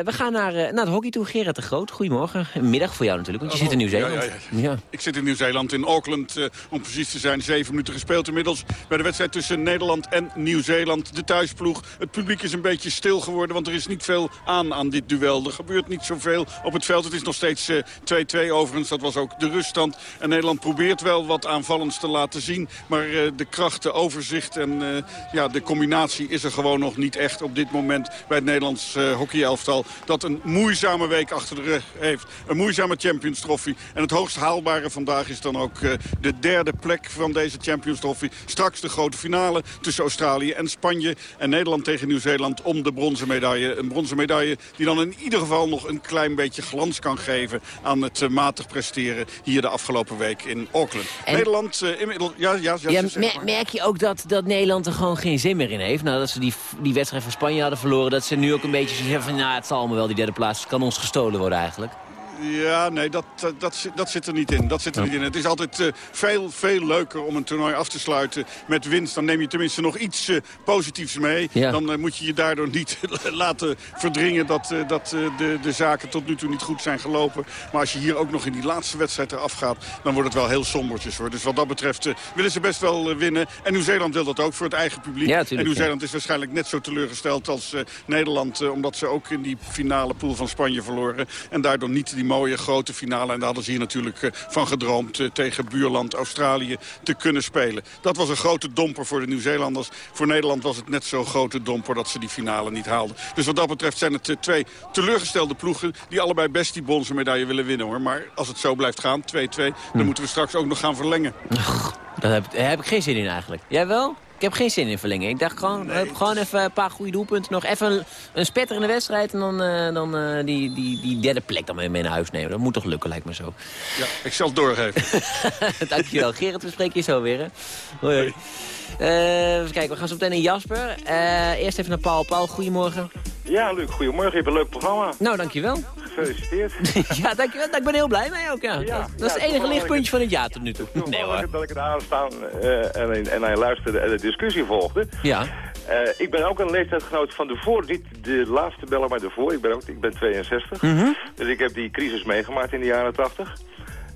we gaan naar, eh, naar het hockey toe. Gerard de Groot, goedemorgen. Middag voor jou natuurlijk, want je zit in Nieuw-Zeeland. Ja, ja, ja. Ik zit in Nieuw-Zeeland, in Auckland, eh, om precies te zijn. Zeven minuten gespeeld inmiddels bij de wedstrijd tussen Nederland en Nieuw-Zeeland. De thuisploeg. Het publiek is een beetje stil geworden, want er is niet veel aan aan dit duel. Er gebeurt niet zoveel op het veld. Het is nog steeds eh, 2-2 overigens, dat was ook de ruststand. En Nederland probeert wel wat aanvallends te laten zien. Maar de kracht, de overzicht en ja, de combinatie is er gewoon nog niet echt op dit moment bij het Nederlands hockeyelftal. Dat een moeizame week achter de rug heeft. Een moeizame Champions Trophy. En het hoogst haalbare vandaag is dan ook eh, de derde plek van deze Champions Trophy. Straks de grote finale tussen Australië en Spanje. En Nederland tegen Nieuw-Zeeland om de bronzen medaille. Een bronzen medaille die dan in ieder geval nog een klein beetje glans kan geven... aan het eh, matig presteren hier de afgelopen week in Auckland. En- Nederland eh, inmiddels... Ja, ja, ja, Ja, zeg mer- maar. merk je ook dat, dat Nederland er gewoon geen zin meer in heeft? Nou, dat ze die, die wedstrijd van Spanje hadden verloren... dat ze nu ook een beetje zoiets hebben van... nou, het zal allemaal wel die derde plaats. Kan ons gestolen worden eigenlijk. Ja, nee, dat, dat, dat, zit- dat zit er niet in. Dat zit er niet in. Het is altijd eh, veel, veel leuker om een toernooi af te sluiten met winst. Dan neem je tenminste nog iets eh, positiefs mee. Ja. Dan eh, moet je je daardoor niet laten verdringen dat, eh, dat eh, de, de zaken tot nu toe niet goed zijn gelopen. Maar als je hier ook nog in die laatste wedstrijd eraf gaat, dan wordt het wel heel sombertjes hoor. Dus wat dat betreft eh, willen ze best wel eh, winnen. En Nieuw-Zeeland wil dat ook voor het eigen publiek. Ja, tuurlijk, en Nieuw-Zeeland is waarschijnlijk net zo teleurgesteld als eh, Nederland. eh, omdat ze ook in die finale pool van Spanje verloren. En daardoor niet die mooie grote finale. En daar hadden ze hier natuurlijk eh, van gedroomd eh, tegen buurland Australië te kunnen spelen. Dat was een grote domper voor de Nieuw-Zeelanders. Voor Nederland was het net zo'n grote domper dat ze die finale niet haalden. Dus wat dat betreft zijn het eh, twee teleurgestelde ploegen... die allebei best die bronzen medaille willen winnen. hoor. Maar als het zo blijft gaan, 2-2, dan moeten we straks ook nog gaan verlengen. Daar heb, daar heb ik geen zin in eigenlijk. Jij wel? Ik heb geen zin in verlengen. Ik dacht gewoon, heb gewoon even een paar goede doelpunten. Nog even een, een spetterende wedstrijd. En dan, eh, dan eh, die, die, die derde plek dan mee mee naar huis nemen. Dat moet toch lukken, lijkt me zo. Ja, ik zal het doorgeven. Dankjewel. Gerrit, we spreken je zo weer. Hè? Hoi. hoi. Eh, even kijken, we gaan zo meteen naar Jasper. Eh, eerst even naar Paul. Paul, goedemorgen. Ja, Luc, goedemorgen. Je hebt een leuk programma. Nou, dankjewel. Gefeliciteerd. ja, dankjewel. Ik ben heel blij mee ook, ja. dat, dat is het enige lichtpuntje van het jaar tot nu toe. Nee hoor. Dat ik het aanstaan eh en, en hij luisterde en de discussie volgde. Ja. Ik ben ook een leeftijdsgenoot van de voor, niet de laatste beller, maar de voor. Ik ben, ook, ik ben 62. Mhm. Dus ik heb die crisis meegemaakt in de jaren 80.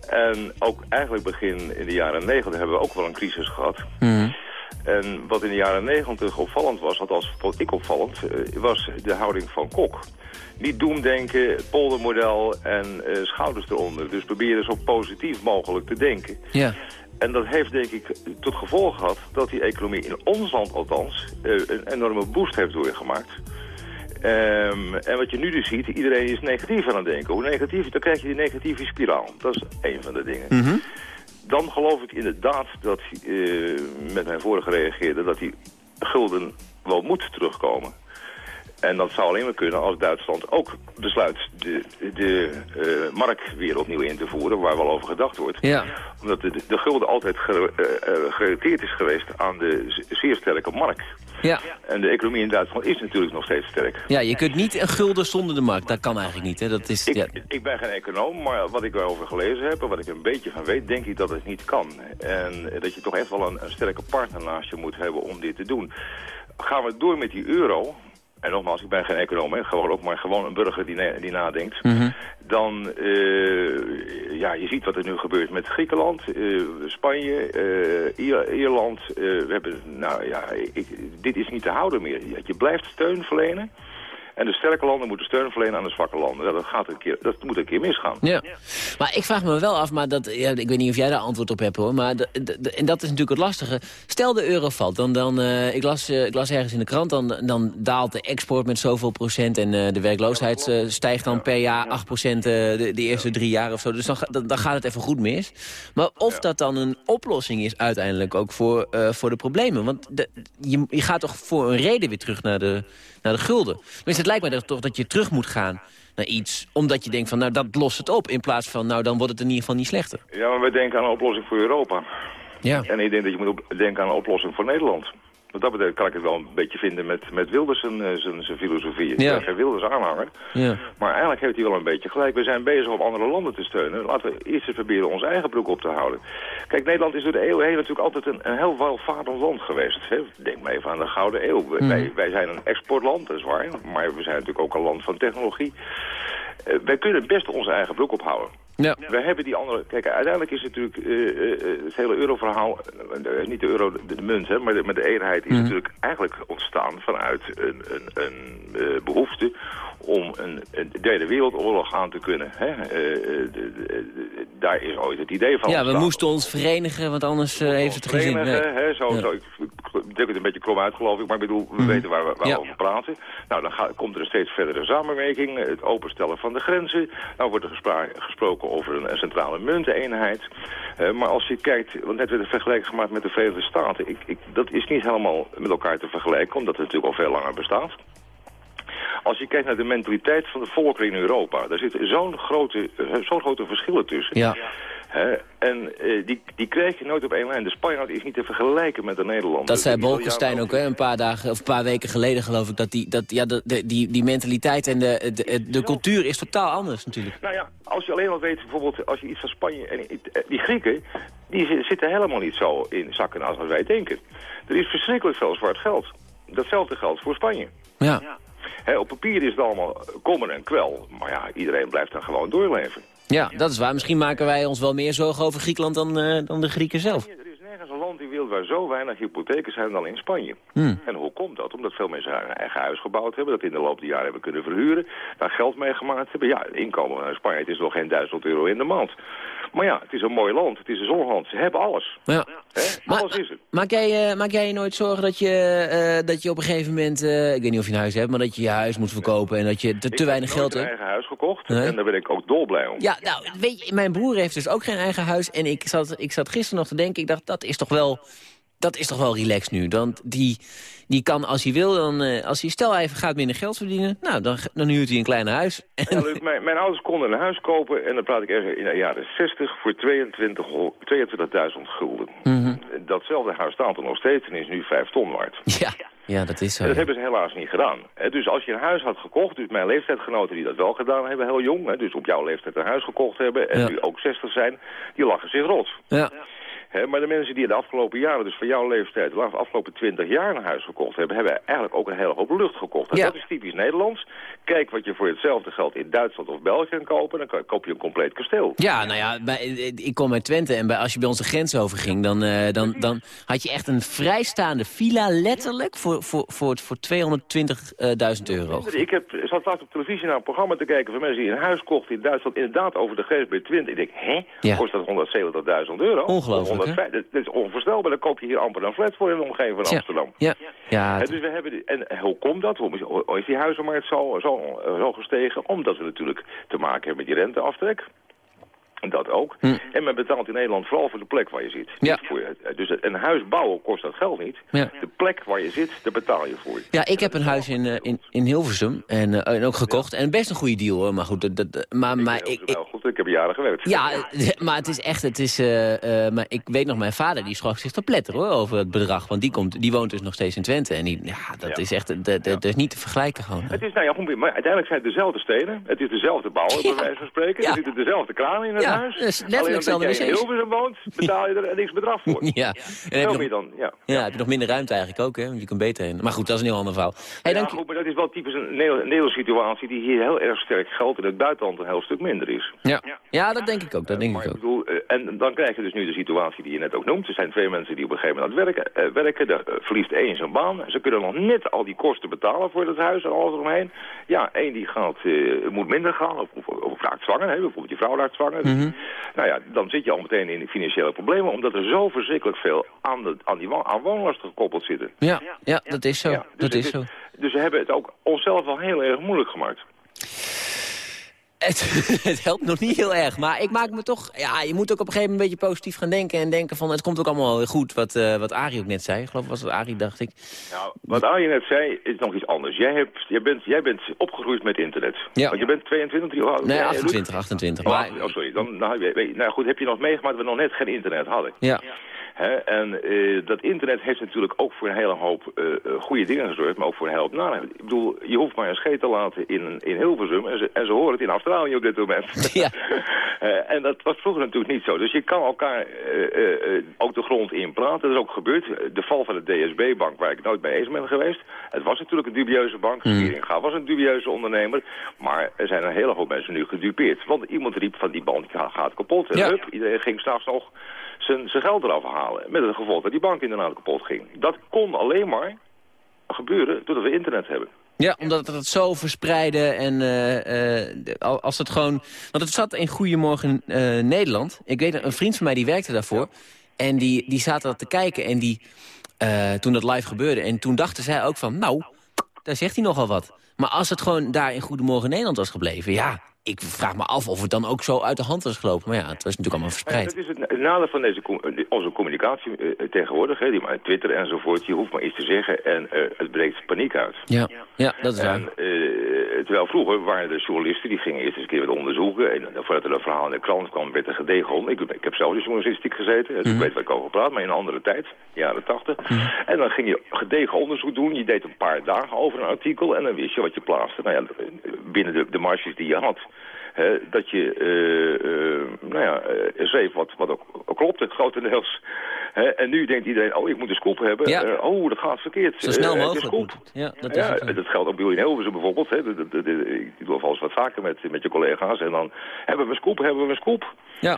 En ook eigenlijk begin in de jaren 90 hebben we ook wel een crisis gehad. Mhm. En wat in de jaren 90 opvallend was, althans ik opvallend, eh, was de houding van Kok. Niet doemdenken, poldermodel en eh, schouders eronder. Dus proberen zo positief mogelijk te denken. Ja. En dat heeft denk ik tot gevolg gehad dat die economie in ons land althans eh, een enorme boost heeft doorgemaakt. Ehm, en wat je nu dus ziet, iedereen is negatief aan het denken. Hoe negatief, dan krijg je die negatieve spiraal. Dat is één van de dingen. Dan geloof ik inderdaad dat, eh, met mijn vorige reageerde, dat die gulden wel moet terugkomen. En dat zou alleen maar kunnen als Duitsland ook besluit de, de eh, mark weer opnieuw in te voeren, waar wel over gedacht wordt. Ja. Omdat de, de gulden altijd eh, eh, gerelateerd is geweest aan de zeer sterke mark. Ja. En de economie in Duitsland is natuurlijk nog steeds sterk. ja, je kunt niet een gulden zonder de markt. Dat kan eigenlijk niet. Hè. Dat is, ja. Ik, ik ben geen econoom, maar wat ik erover gelezen heb en wat ik een beetje van weet, denk ik dat het niet kan. En dat je toch echt wel een, een sterke partner naast je moet hebben om dit te doen. Gaan we door met die euro, en nogmaals, ik ben geen econoom, hè, gewoon ook maar gewoon een burger die, die nadenkt. Dan, eh, ja, je ziet wat er nu gebeurt met Griekenland, eh, Spanje, eh, Ier- Ierland. we hebben, nou ja, ik, dit is niet te houden meer. Je blijft steun verlenen. En de sterke landen moeten steun verlenen aan de zwakke landen. Dat, gaat een keer, dat moet een keer misgaan. Ja. Maar ik vraag me wel af, maar dat, ja, ik weet niet of jij daar antwoord op hebt hoor. Maar en dat is natuurlijk het lastige. Stel de euro valt, dan, dan, eh, ik, las, eh, ik las ergens in de krant, dan, dan daalt de export met zoveel procent. En eh, de werkloosheid stijgt dan per jaar 8 procent de, eerste drie jaar of zo. Dus dan, dan, dan gaat het even goed mis. Maar of dat dan een oplossing is uiteindelijk ook voor, voor de problemen. Want je, je gaat toch voor een reden weer terug naar de, naar de gulden. Tenminste, het lijkt mij toch dat je terug moet gaan naar iets. Omdat je denkt van, nou, dat lost het op. In plaats van, nou, dan wordt het in ieder geval niet slechter. Ja, maar wij denken aan een oplossing voor Europa. Ja. En ik denk dat je moet denken aan een oplossing voor Nederland. Wat dat betreft kan ik het wel een beetje vinden met, met Wilders zijn, eh, zijn, zijn filosofie. Ik Ja. ben Wilders aanhanger. Ja. Maar eigenlijk heeft hij wel een beetje gelijk. We zijn bezig om andere landen te steunen. Laten we eerst eens proberen onze eigen broek op te houden. Kijk, Nederland is door de eeuwen heen natuurlijk altijd een, een heel welvarend land geweest. Hè? Denk maar even aan de Gouden Eeuw. Mhm. Wij, wij zijn een exportland, dat is waar. Maar we zijn natuurlijk ook een land van technologie. Eh, wij kunnen best onze eigen broek ophouden. Ja. We hebben die andere... Kijk, uiteindelijk is het natuurlijk eh, eh, eh, het hele euroverhaal... eh, niet de euro, de, de munt, hè, maar de, maar de eenheid is Mhm. natuurlijk eigenlijk ontstaan vanuit een, een, een eh, behoefte om een, een derde wereldoorlog aan te kunnen. Hè? Eh, eh, de- de- de- daar is ooit het idee van Ja, we moesten ons verenigen, want anders eh, heeft het geen zin. Hè, zo, Ja. zo, ik, druk het een beetje krom uit, geloof ik, maar ik bedoel, we Mhm. weten waar we, waar Ja. over praten. Nou, dan gaat, komt er een steeds verdere samenwerking, het openstellen van de grenzen. Nou wordt er gesproken over een, een centrale munteenheid. Maar als je kijkt, want net werd een vergelijking gemaakt met de Verenigde Staten. Ik, ik, dat is niet helemaal met elkaar te vergelijken, omdat het natuurlijk al veel langer bestaat. Als je kijkt naar de mentaliteit van de volkeren in Europa, daar zitten zo'n grote, eh, zo'n grote verschillen tussen. Ja. Hè, en eh, die, die krijg je nooit op één lijn. De Spanjaard is niet te vergelijken met de Nederlander. Dat zei Bolkestein ook, hè, een paar dagen of een paar weken geleden geloof ik. Dat die, dat, ja, de, de- die, die mentaliteit en de, de, de cultuur is totaal anders natuurlijk. Nou ja, als je alleen al weet, bijvoorbeeld als je iets van Spanje... en eh, die Grieken, die zi- zitten helemaal niet zo in zakken als wij denken. Er is verschrikkelijk veel zwart geld. Datzelfde geldt voor Spanje. Ja. Hè, op papier is het allemaal kommer en kwel. Maar ja, iedereen blijft dan gewoon doorleven. ja, dat is waar. Misschien maken wij ons wel meer zorgen over Griekenland dan, eh, dan de Grieken zelf. Er is nergens een land in de wereld wereld waar zo weinig hypotheken zijn dan in Spanje. Hmm. En hoe komt dat? Omdat veel mensen hun eigen huis gebouwd hebben, dat in de loop der jaren hebben kunnen verhuren, daar geld mee gemaakt hebben. Ja, het inkomen in Spanje het is nog geen duizend euro in de maand. Maar ja, het is een mooi land, het is een zonland, ze hebben alles. Ja. Maar- alles is. Maak jij, eh, maak jij je nooit zorgen dat je, eh, dat je op een gegeven moment... eh, ik weet niet of je een huis hebt, maar dat je je huis moet verkopen... en dat je te, Ik te weinig heb nooit geld een hebt? eigen huis gekocht en daar ben ik ook dolblij om. Ja, nou, weet je, mijn broer heeft dus ook geen eigen huis. En ik zat, ik zat gisteren nog te denken, ik dacht, dat is toch wel, dat is toch wel relaxed nu. Want die, die kan, als hij wil, dan, als hij stel hij gaat minder geld verdienen... nou, dan, dan huurt hij een klein huis. En, Ja, leuk. Mijn, mijn ouders konden een huis kopen en dan praat ik ergens in de jaren 60 voor 22 ho- 22.000 gulden. Mhm. Datzelfde huis staat er nog steeds en is nu 5 ton waard. ja, ja, dat is zo. En dat ja. hebben ze helaas niet gedaan. Hè, Dus als je een huis had gekocht, dus mijn leeftijdsgenoten die dat wel gedaan hebben, heel jong, hè, dus op jouw leeftijd een huis gekocht hebben en Ja. nu ook 60 zijn, die lachen zich rot. Ja. Maar de mensen die de afgelopen jaren, dus van jouw leeftijd, de afgelopen 20 jaar een huis gekocht hebben, hebben eigenlijk ook een hele hoop lucht gekocht. En Ja. dat is typisch Nederlands. Kijk wat je voor hetzelfde geld in Duitsland of België kan kopen, dan koop je een compleet kasteel. Ja, nou ja, bij, ik kom uit Twente en bij, als je bij ons de grens overging... dan, eh, dan, dan had je echt een vrijstaande villa, letterlijk, voor, voor, voor, voor 220.000 euro. Ik heb, zat laatst op televisie naar een programma te kijken van mensen die een huis kochten in Duitsland, inderdaad over de grens bij Twente. Ik denk, hè? Ja. Kost dat 170.000 euro? Ongelooflijk, Of 105 dat, dat is onvoorstelbaar. Dan koop je hier amper een flat voor in de omgeving van. Amsterdam. Ja, ja, Hè, dus we hebben, die- en hoe komt dat? Hoe is- hoe is die huizenmarkt zo, zo, zo gestegen? Omdat we natuurlijk te maken hebben met die renteaftrek. Dat ook. En men betaalt in Nederland vooral voor de plek waar je zit. Hm. Ja. Voor je, dus een huis bouwen kost dat geld niet. Ja. De plek waar je zit, daar betaal je voor. Ja, ik heb een huis in, eh, in, in Hilversum en, eh, en ook gekocht. En best een goede deal hoor, maar goed. Dat, dat, maar, maar ik, ik, ik- wel goed, ik heb jaren gewerkt. ja, eh, maar het is echt, het is, eh, eh, maar ik weet nog, mijn vader die schrok zich te pletter hoor, over het bedrag. Want die, komt, die woont dus nog steeds in Twente. En die, ja, dat is echt, dat, is niet te vergelijken gewoon. Het is, nou ja, goed, maar uiteindelijk zijn het dezelfde stenen. Het is dezelfde bouwer, Ja. bij wijze van spreken. Er zitten dezelfde kranen in het huis. dus letterlijk Alleen omdat dezelfde jij in wc's. Hilversum woont, betaal je er niks bedrag voor. Ja, en dan Veel heb je, meer nog, dan, ja. ja, heb je nog minder ruimte eigenlijk ook, hè? Want je kunt beter heen. Maar goed, dat is een heel ander verhaal. Hey, ja, dank je. goed, maar dat is wel typisch een Nederlandse situatie die hier heel erg sterk geldt en in het buitenland een heel stuk minder is. Ja. ja, dat denk ik ook. Dat denk Maar ik ik ook. bedoel, eh, en dan krijg je dus nu de situatie die je net ook noemt. Er zijn twee mensen die op een gegeven moment aan het werken. eh, werken. Er eh, verliest één zijn baan. Ze kunnen nog net al die kosten betalen voor het huis en alles eromheen. Ja, één die gaat, eh, moet minder gaan of, of, of raakt zwanger. Hè? Bijvoorbeeld je vrouw raakt zwanger. Mhm. nou ja, dan zit je al meteen in financiële problemen. Omdat er zo verschrikkelijk veel aan, de, aan, die, aan woonlasten gekoppeld zitten. Ja, ja, dat is zo. Ja, dus dat is zo. Dus we hebben het ook onszelf wel heel erg moeilijk gemaakt. Het, het helpt nog niet heel erg, maar ik maak me toch... Ja, je moet ook op een gegeven moment een beetje positief gaan denken... en denken van, het komt ook allemaal wel goed, wat, eh wat Arie ook net zei. Ik geloof was het Arie, dacht ik. Nou, wat Arjen net zei, is nog iets anders. Jij, hebt, jij, bent, jij bent opgegroeid met internet. Ja. Want je bent 22, drie- hoe oud ben Nee, jij, Luc? 28, 28. Oh, Maar, oh, sorry. Dan, nou, nou goed, heb je nog meegemaakt dat we nog net geen internet hadden. ja. Hè? En eh, dat internet heeft natuurlijk ook voor een hele hoop eh, goede dingen gezorgd, maar ook voor een hele hoop nadelen. Ik bedoel, je hoeft maar een scheet te laten in, in Hilversum en ze, en ze horen het in Australië op dit moment. Ja. En dat was vroeger natuurlijk niet zo. Dus je kan elkaar ook de grond in praten. Dat is ook gebeurd. De val van de DSB-bank, waar ik nooit mee eens ben geweest. Het was natuurlijk een dubieuze bank. Mm. Was een dubieuze ondernemer. Maar er zijn een hele hoop mensen nu gedupeerd. Want iemand riep van die bank gaat kapot. En Ja. hup, iedereen ging s'nachts nog zijn, geld eraf halen. Met het gevolg dat die bank inderdaad kapot ging. Dat kon alleen maar gebeuren doordat we internet hebben. Ja, omdat het zo verspreidde en eh, eh, als het gewoon... Want het zat in Goedemorgen eh, Nederland. Ik weet, een vriend van mij die werkte daarvoor. En die, die zaten dat te kijken en die, toen dat live gebeurde. En toen dachten zij ook van, nou, daar zegt hij nogal wat. Maar als het gewoon daar in Goedemorgen Nederland was gebleven... ja, ik vraag me af of het dan ook zo uit de hand was gelopen. Maar ja, het was natuurlijk allemaal Ja, verspreid. dat is het nadeel van deze, com- eh, onze communicatie eh, tegenwoordig. Hè, die maar Twitter enzovoort. Je hoeft maar iets te zeggen en eh, het breekt paniek uit. Ja, ja dat is waar. En, eh, terwijl vroeger waren de journalisten, die gingen eerst eens een keer wat onderzoeken. En voordat er een verhaal in de krant kwam, werd er gedegen. Ik, ik heb zelf in de journalistiek gezeten, dus ik weet waar ik over praat, maar in een andere tijd, jaren tachtig. En dan ging je gedegen onderzoek doen. Je deed een paar dagen over een artikel en dan wist je wat je plaatste. Nou ja, binnen de, de marges die je had. Hè, dat je, eh, eh, nou ja, eh, schreef wat, wat ook, ook klopte, grotendeels. Hè, en nu denkt iedereen, oh, ik moet een scoop hebben. Ja. Eh, oh, dat gaat verkeerd. Zo snel Eh, het mogelijk het. Ja, dat is Ja, het dat geldt ook bij jullie Hilversum bijvoorbeeld. Hè. De- de- de- de- ik doe alvast wat vaker met, met je collega's. En dan hebben we een scoop, hebben we een scoop. Ja.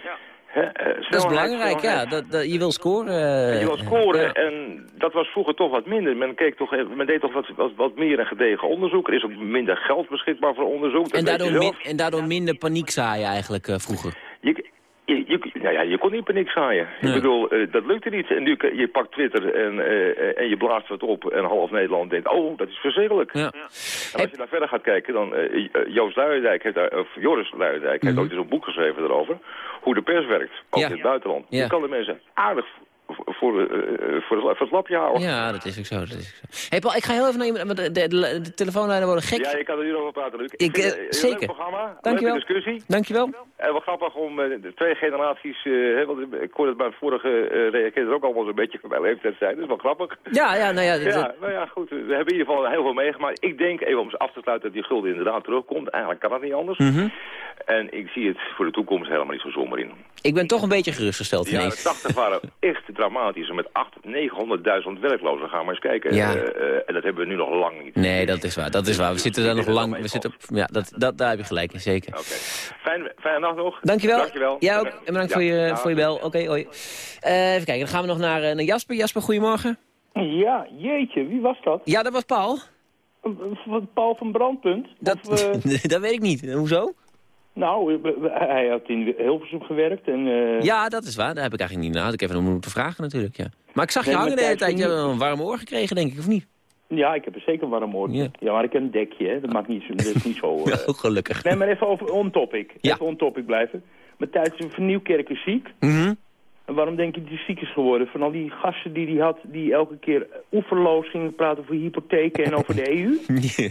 Eh, Dat is belangrijk, ja. Dat, dat, je wil scoren. eh, Je wil scoren ja. en dat was vroeger toch wat minder. Men, keek toch, men deed toch wat, wat, wat meer en gedegen onderzoek. Er is ook minder geld beschikbaar voor onderzoek. En daardoor, min- en daardoor minder paniek zaaien eigenlijk eh, vroeger. Je, je, je, nou ja, je kon niet paniek zaaien. Nee. Ik bedoel, eh, dat lukte niet. En nu je pakt Twitter en, eh, en je blaast wat op en half Nederland denkt, oh, dat is verschrikkelijk. Ja. En als je daar verder gaat kijken, dan eh, Joost Luijendijk, heeft daar, of Joris Luijendijk, heeft ooit eens een boek geschreven daarover. Hoe de pers werkt, ook Mhm. In het buitenland. Je kan de mensen aardig voor, eh, voor, het, voor het. Ja, dat is ook zo. Dat is ook zo. Hey Paul, ik ga heel even naar iemand, want de, de, de, de telefoonlijnen worden gek. Ja, je kan er hier over praten, Luc. Ik, eh, zeker. Leuk programma, Dankjewel. leuke discussie. Dankjewel. En wat grappig om eh, de twee generaties, hè, want ik hoorde het bij het vorige uh, reageerde er ook allemaal zo'n beetje bij leeftijd zijn. Dat is wel grappig. Ja, ja, nou ja. dat- Ja, nou ja, goed. We hebben in ieder geval heel veel meegemaakt. Ik denk, even om ze af te sluiten, dat die gulden inderdaad terugkomt. Eigenlijk kan dat niet anders. Mhm. En ik zie het voor de toekomst helemaal niet zo zomaar in. Ik ben toch een beetje gerustgesteld ineens. 80 waren echt dramatisch. En met 800.000, 900.000 werklozen gaan maar eens kijken. Ja. Eh, eh, en dat hebben we nu nog lang niet. Nee, dat is waar. Dat is waar. We zitten daar nog lang. We zitten, ja, dat, dat, daar heb je gelijk in, zeker. Oké. Fijn, fijne nacht nog. Dankjewel. Dankjewel. Jij ook. En bedankt Ja. voor, je, Ja. voor je bel. Oké, hoi. Eh, even kijken, dan gaan we nog naar, naar Jasper. Jasper, goedemorgen. Ja, jeetje, wie was dat? Ja, dat was Paul. Paul van Brandpunt? Dat, Of, dat weet ik niet. Hoezo? Nou, eh, hij had in Hilversum gewerkt en... eh, Ja, dat is waar. Daar heb ik eigenlijk niet naar. Ik even om moeten vragen natuurlijk, ja. Maar ik zag je Nee, hangen de hele tijd. Je hebt een warm oor gekregen, denk ik, of niet? Ja, ik heb er zeker warm oor. Ja. Ja. maar ik heb een dekje, hè. Dat maakt niet zo, dat is niet zo... eh. Ja, gelukkig. Nee, maar even over on-topic. Ja. Even on-topic blijven. Matthijs van Nieuwkerk is ziek. Mhm. En waarom denk je dat hij ziek is geworden? Van al die gasten die hij had, die elke keer oeverloos gingen praten over hypotheken en over de EU.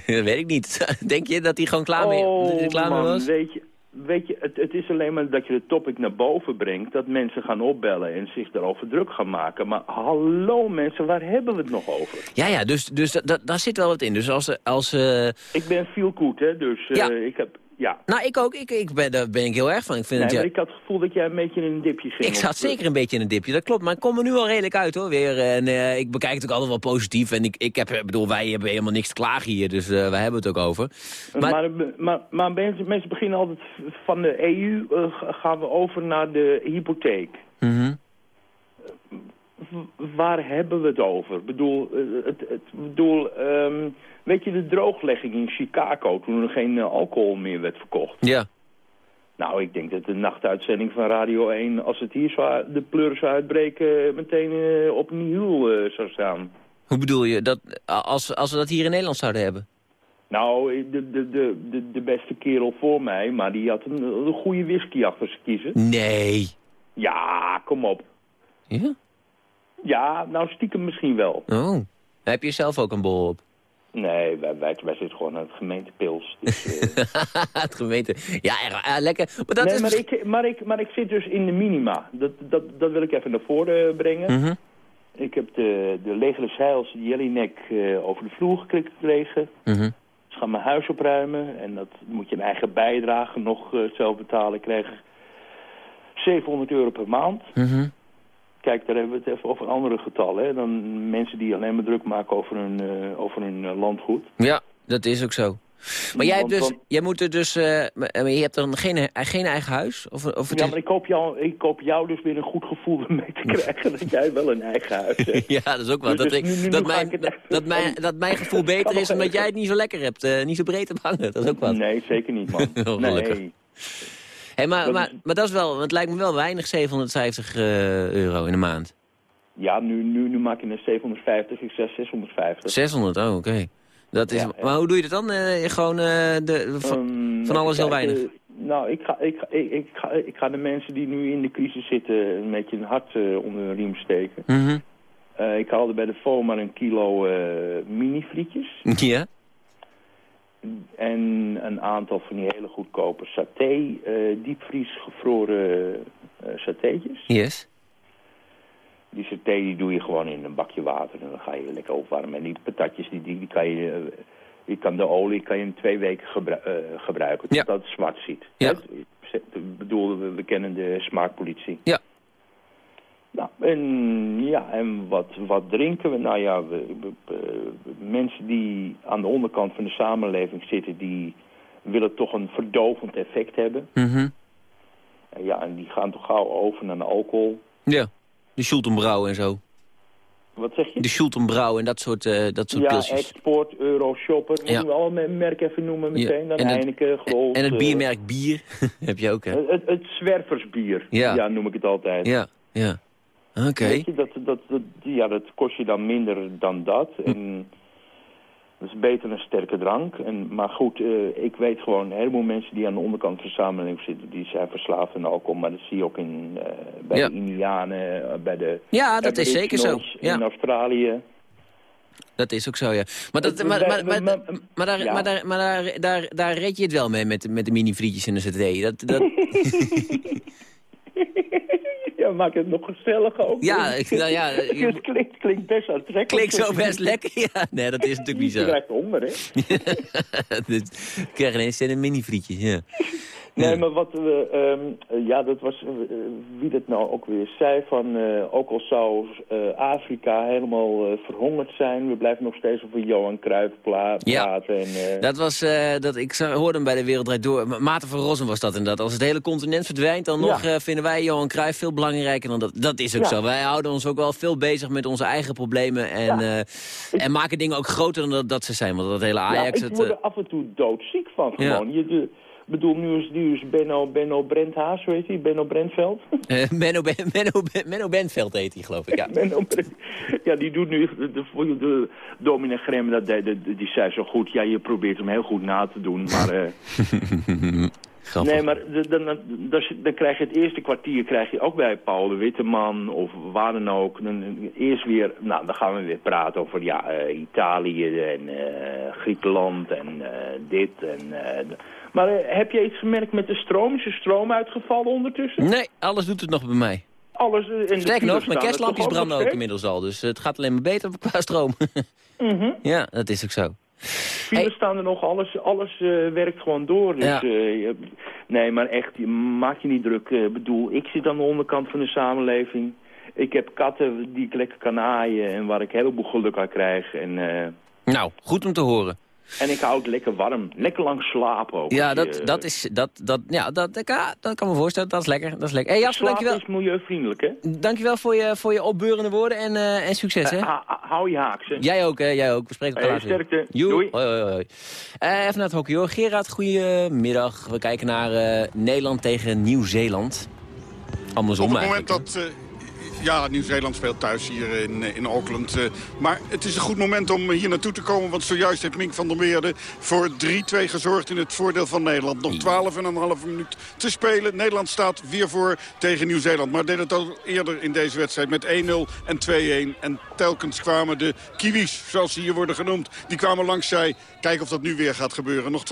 dat weet ik niet. Denk je dat hij gewoon klaar mee, oh, er klaar mee man, was? weet je, weet je het, het is alleen maar dat je de topic naar boven brengt, dat mensen gaan opbellen en zich daarover druk gaan maken. Maar hallo mensen, waar hebben we het nog over? Ja, ja, dus, dus da- da- daar zit wel wat in. Dus als... als eh, Ik ben feel good, hè, dus eh, Ja. ik heb, ja. Nou, ik ook. Ik, ik ben, daar ben ik heel erg van. Ik, vind Nee, het, ja, ik had het gevoel dat jij een beetje in een dipje ging. ik zat Of- zeker een beetje in een dipje, dat klopt. Maar ik kom er nu wel redelijk uit, hoor, weer. En eh, ik bekijk het ook altijd wel positief. En ik, ik heb, ik bedoel, wij hebben helemaal niks te klagen hier. Dus eh, wij hebben het ook over. Maar, Maar, maar, maar, mensen, mensen beginnen altijd van de EU eh, gaan we over naar de hypotheek. W- waar hebben we het over? Ik bedoel, eh, het, het, bedoel ehm, weet je de drooglegging in Chicago toen er geen eh, alcohol meer werd verkocht? Ja. Nou, ik denk dat de nachtuitzending van Radio 1, als het hier zou, de pleuren zou uitbreken, meteen eh, op een hiel eh, zou staan. Hoe bedoel je? Dat, als, als we dat hier in Nederland zouden hebben? Nou, de, de, de, de, de beste kerel voor mij, maar die had een, een goede whisky achter zijn kiezen. Nee. Ja, kom op. Ja? Ja, nou stiekem misschien wel. Oh. Heb je zelf ook een bol op? Nee, wij, wij, wij zitten gewoon aan het gemeentepils. Dus, eh. het gemeente. Ja, eh, lekker. Maar dat nee, is maar, misschien- ik, maar, ik, maar ik zit dus in de minima. Dat, dat, dat wil ik even naar voren eh, brengen. Mhm. Ik heb de, de Zeils Jellinek eh over de vloer gekregen. Mhm. Ze gaan mijn huis opruimen. En dat moet je een eigen bijdrage nog zelf betalen. Ik krijg 700 euro per maand. Mhm. Kijk, daar hebben we het even over andere getallen. Hè, dan mensen die alleen maar druk maken over hun, eh, over hun eh, landgoed. Ja, dat is ook zo. Maar jij, hebt dus, jij moet er dus... eh, je hebt dan geen, geen eigen huis? Of, of het Ja, maar ik hoop, jou, ik hoop jou dus weer een goed gevoel mee te krijgen dat jij wel een eigen huis hebt. Ja, dat is ook wel. Dus dat, ik, nu- nu- nu dat, mijn, ik dat, mijn, dat mijn gevoel beter is omdat jij het niet zo lekker hebt. niet zo breed hebt hangen. Dat is ook wat. Nee, zeker niet, man. Nee. Hey, maar, Dat maar, is- maar dat is wel, het lijkt me wel weinig 750 eh, euro in de maand. Ja, nu, nu, nu maak je een 750, ik zeg 650. 600, oh oké. Dat is, Ja, ja. Maar hoe doe je dat dan? Eh, gewoon eh, de, van, Ehm, van alles heel weinig? nou, ik ga, ik, ga, ik, ik, ga, ik ga de mensen die nu in de crisis zitten een beetje een hart onder hun riem steken. Mhm. Ik haalde bij de FOMA een kilo mini-frietjes. Ja? En een aantal van die hele goedkope saté, eh diepvries gevroren eh satéetjes. Yes. Die saté die doe je gewoon in een bakje water en dan ga je lekker opwarmen. En die patatjes, die, die, die kan je, eh, je kan de olie kan je in twee weken gebru- gebruiken, Ja. totdat het zwart ziet. Ja. Ik bedoel, we, we kennen de smaakpolitie. Ja. En ja, en wat, wat drinken we? Nou ja, we, we- we- mensen die aan de onderkant van de samenleving zitten, die willen toch een verdovend effect hebben. Mhm. Ja, en die gaan toch gauw over naar de alcohol. Ja, de Schultenbrouw en zo. Wat zeg je? De Schultenbrouw en dat soort, eh dat soort ja, pilsjes. export, euro, shopper. Ja. Moeten we al een merk even noemen Ja, meteen? Dan en het-. En het eh, biermerk bier heb je ook, hè? het, het zwerversbier. Ja. noem ik het altijd. Ja, ja. Oké. Je, dat, dat, dat, ja, dat kost je dan minder dan dat. Hm. En dat is beter een sterke drank. En, maar goed, eh, ik weet gewoon, een heleboel mensen die aan de onderkant van de samenleving zitten, die zijn verslaafd aan alcohol. Maar dat zie je ook in, eh, bij Ja. de Indianen, eh, bij de Ja, dat is zeker zo. Ja. in Australië. Dat is ook zo, ja. Maar, dat, Het- maar, wij- maar, maar, maar- maar, daar, ja. maar, daar, maar daar, daar, daar red je het wel mee met, met de mini-frietjes en de cd. Dat, dat, Ja, maak het nog gezelliger ook. Ja, ik- nou ja, je- het klinkt, klinkt best aantrekkelijk. klinkt zo best lekker. Ja, nee, dat is natuurlijk niet Je zo. krijgt honger, hè? Dus, ik krijg ineens een mini-frietje, ja. Nee, maar wat we, ehm, eh, ja, dat was eh, wie dat nou ook weer zei, van eh, ook al zou Afrika helemaal verhongerd zijn, we blijven nog steeds over Johan Cruijff Ja. praten. En, eh, Dat was, dat, ik hoorde hem bij de Wereldraad Door. Ma- Maarten van Rossum was dat inderdaad. Als het hele continent verdwijnt, dan nog Ja. vinden wij Johan Cruijff veel belangrijker dan dat. Dat is ook Ja. zo. Wij houden ons ook wel veel bezig met onze eigen problemen. En, en maken dingen ook groter dan dat, dat ze zijn. Want dat hele ja, Ajax... ik het, word er af en toe doodziek van Ja. gewoon. Je, de, bedoel, nu is, nu is Benno, Benno Brenthaas, weet je, Benno Brentveld. eh, Menno, Ben- Menno, Ben- Menno Benveld heet hij, geloof ik. Ja. Benno ja, die doet nu, de, de, de Grem, dat, de, die zei zo goed, ja, je probeert hem heel goed na te doen, maar... eh, Grappig. Nee, maar dan, dan, dan, dan krijg je het eerste kwartier krijg je ook bij Paul de Witteman of waar dan ook. Dan, eerst weer, nou, dan gaan we weer praten over ja, eh, Italië en eh, Griekenland en eh, dit. En, eh, maar eh, heb je iets gemerkt met de stroom? Is de stroom uitgevallen ondertussen? Nee, alles doet het nog bij mij. Alles, eh, de Sterker nog, mijn er kerstlampjes branden ook inmiddels al. Dus het gaat alleen maar beter qua stroom. Mhm. ja, dat is ook zo. Files Hey. staan er nog, alles, alles eh, werkt gewoon door. Dus, Ja. nee, maar echt, je- maak je niet druk. Ik bedoel, ik zit aan de onderkant van de samenleving. Ik heb katten die ik lekker kan aaien en waar ik een heleboel geluk aan krijg. En, Nou, goed om te horen. En ik hou het lekker warm. Lekker lang slapen ook. Ja, dat, je- dat is... Dat, dat, ja, dat, dat, kan- dat kan me voorstellen. Dat is lekker. Dat is lekker. Hey Jasper, Slapen dankjewel. is milieuvriendelijk, hè? Dankjewel voor je, voor je opbeurende woorden en, eh, en succes, hè? Eh, hou je haaks, hè? Jij ook, hè? Jij ook. We spreken elkaar Hey, later. sterkte. Joe. Doei. Hoi, hoi, hoi. Eh, even naar het hockey, hoor. Gerard, goedemiddag. We kijken naar eh, Nederland tegen Nieuw-Zeeland. Andersom Op het eigenlijk. moment dat... ja, Nieuw-Zeeland speelt thuis hier in, eh, in Auckland. eh, maar het is een goed moment om hier naartoe te komen. Want zojuist heeft Mink van der Meerde voor 3-2 gezorgd in het voordeel van Nederland. Nog 12 en een halve minuut te spelen. Nederland staat weer voor tegen Nieuw-Zeeland. Maar deed het al eerder in deze wedstrijd met 1-0 en 2-1. En telkens kwamen de Kiwis, zoals ze hier worden genoemd. Die kwamen langs zij. Kijken of dat nu weer gaat gebeuren. Nog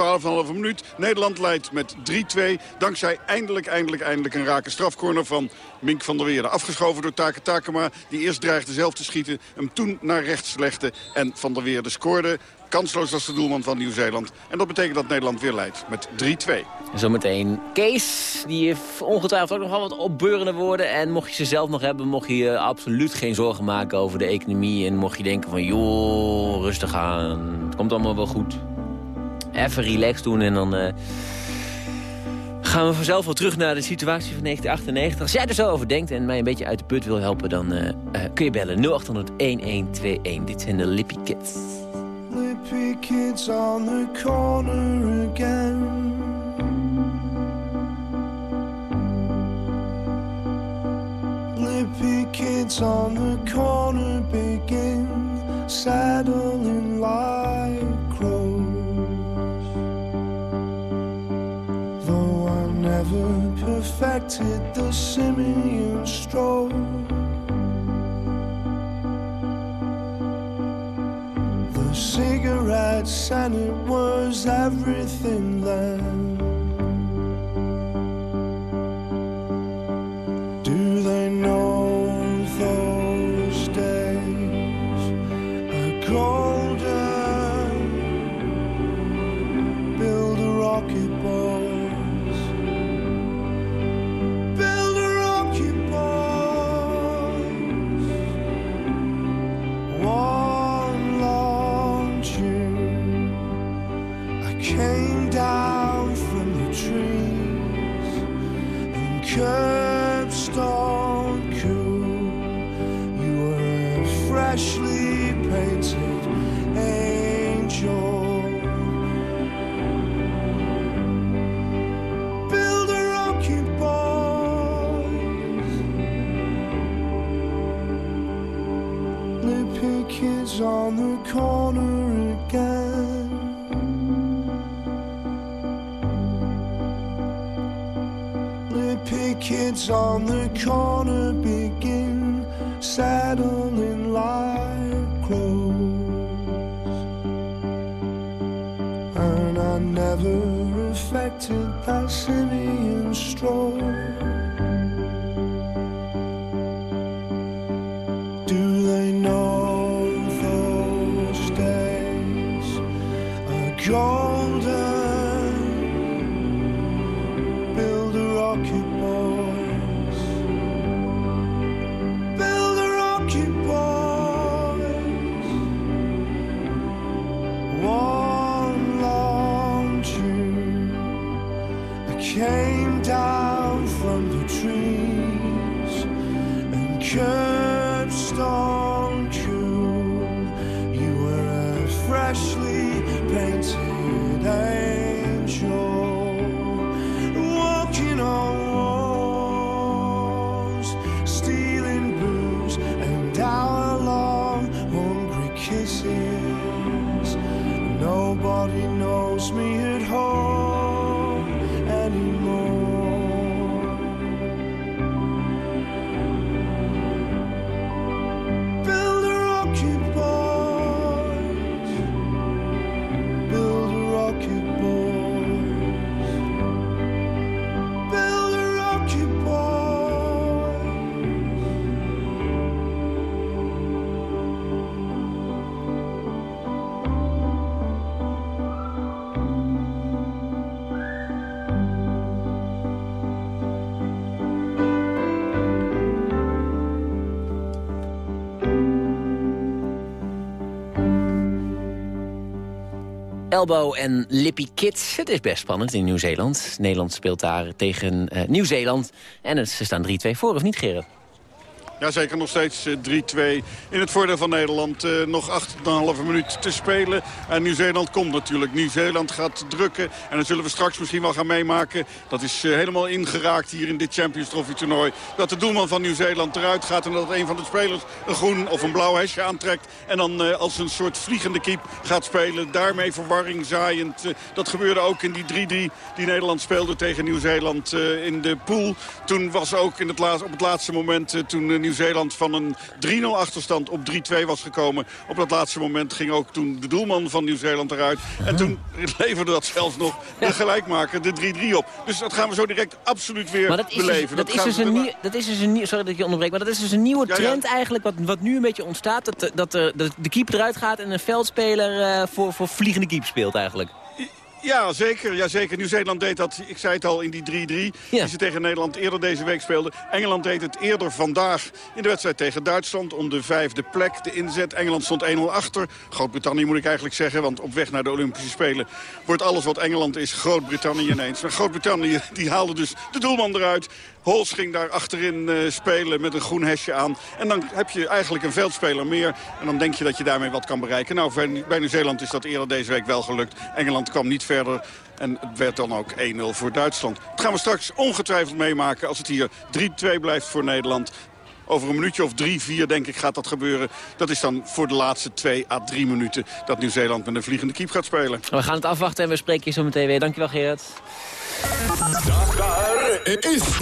12,5 minuut. Nederland leidt met 3-2. Dankzij eindelijk, eindelijk, eindelijk een rake strafcorner van Mink van der Weerde. Afgeschoven door Take Takema. Die eerst dreigde zelf te schieten. Hem toen naar rechts legde. En van der Weerde scoorde. Kansloos als de doelman van Nieuw-Zeeland. En dat betekent dat Nederland weer leidt met 3-2. Zometeen Kees, die heeft ongetwijfeld ook nog wel wat opbeurende woorden. En mocht je ze zelf nog hebben, mocht je je absoluut geen zorgen maken over de economie. En mocht je denken van, joh, rustig aan, het komt allemaal wel goed. Even relaxed doen en dan eh, gaan we vanzelf wel terug naar de situatie van 1998. Als jij er zo over denkt en mij een beetje uit de put wil helpen, dan eh, eh, kun je bellen 0800-1121. Dit zijn de Lippy Kids. Lippy kids on the corner again. Lippy kids on the corner begin saddling like crows. Never perfected the simian stroll. The cigarettes and it was everything then. Do they know on the corner again. Lippy kids on the corner begin saddling like crows. And I never affected that simian stroll. Elbow en Lippy Kids. Het is best spannend in Nieuw-Zeeland. Nederland speelt daar tegen eh, Nieuw-Zeeland. En ze staan 3-2 voor, of niet, Gerard? Jazeker, nog steeds eh, 3-2 in het voordeel van Nederland. Eh, nog 8,5 minuut te spelen. En Nieuw-Zeeland komt natuurlijk. Nieuw-Zeeland gaat drukken. En dat zullen we straks misschien wel gaan meemaken. Dat is eh, helemaal ingeraakt hier in dit Champions Trophy toernooi. Dat de doelman van Nieuw-Zeeland eruit gaat. En dat een van de spelers een groen of een blauw hesje aantrekt. En dan eh, als een soort vliegende kiep gaat spelen. Daarmee verwarring zaaiend. Eh, dat gebeurde ook in die 3-3 die Nederland speelde tegen Nieuw-Zeeland eh, in de pool. Toen was ook in het laat, op het laatste moment... eh, toen eh, Nieuw-Zeeland van een 3-0 achterstand op 3-2 was gekomen. Op dat laatste moment ging ook toen de doelman van Nieuw-Zeeland eruit. En toen leverde dat zelfs nog de gelijkmaker, de 3-3 op. Dus dat gaan we zo direct absoluut weer Maar dat is, dus, beleven. dat, is dus een daarna- nieuw, dat is dus een nieuw, sorry dat ik je onderbreek, maar dat is dus een nieuwe Ja, ja. trend eigenlijk, wat, wat nu een beetje ontstaat. Dat, de- dat, de, dat de keeper eruit gaat en een veldspeler eh, voor, voor vliegende keep speelt eigenlijk. Ja, zeker. Ja, zeker. Nieuw-Zeeland deed dat, ik zei het al, in die 3-3. Die ze tegen Nederland eerder deze week speelden. Engeland deed het eerder vandaag in de wedstrijd tegen Duitsland om de vijfde plek. De inzet. Engeland stond 1-0 achter. Groot-Brittannië moet ik eigenlijk zeggen, want op weg naar de Olympische Spelen wordt alles wat Engeland is Groot-Brittannië ineens. Maar Groot-Brittannië die haalde dus de doelman eruit. Hols ging daar achterin eh, spelen met een groen hesje aan. En dan heb je eigenlijk een veldspeler meer. En dan denk je dat je daarmee wat kan bereiken. Nou, bij- bij Nieuw-Zeeland is dat eerder deze week wel gelukt. Engeland kwam niet verder. En het werd dan ook 1-0 voor Duitsland. Dat gaan we straks ongetwijfeld meemaken als het hier 3-2 blijft voor Nederland. Over een minuutje of drie, vier denk ik gaat dat gebeuren. Dat is dan voor de laatste twee à drie minuten dat Nieuw-Zeeland met een vliegende kiep gaat spelen. We gaan het afwachten en we spreken je zo meteen weer. Dankjewel Gerard. Is...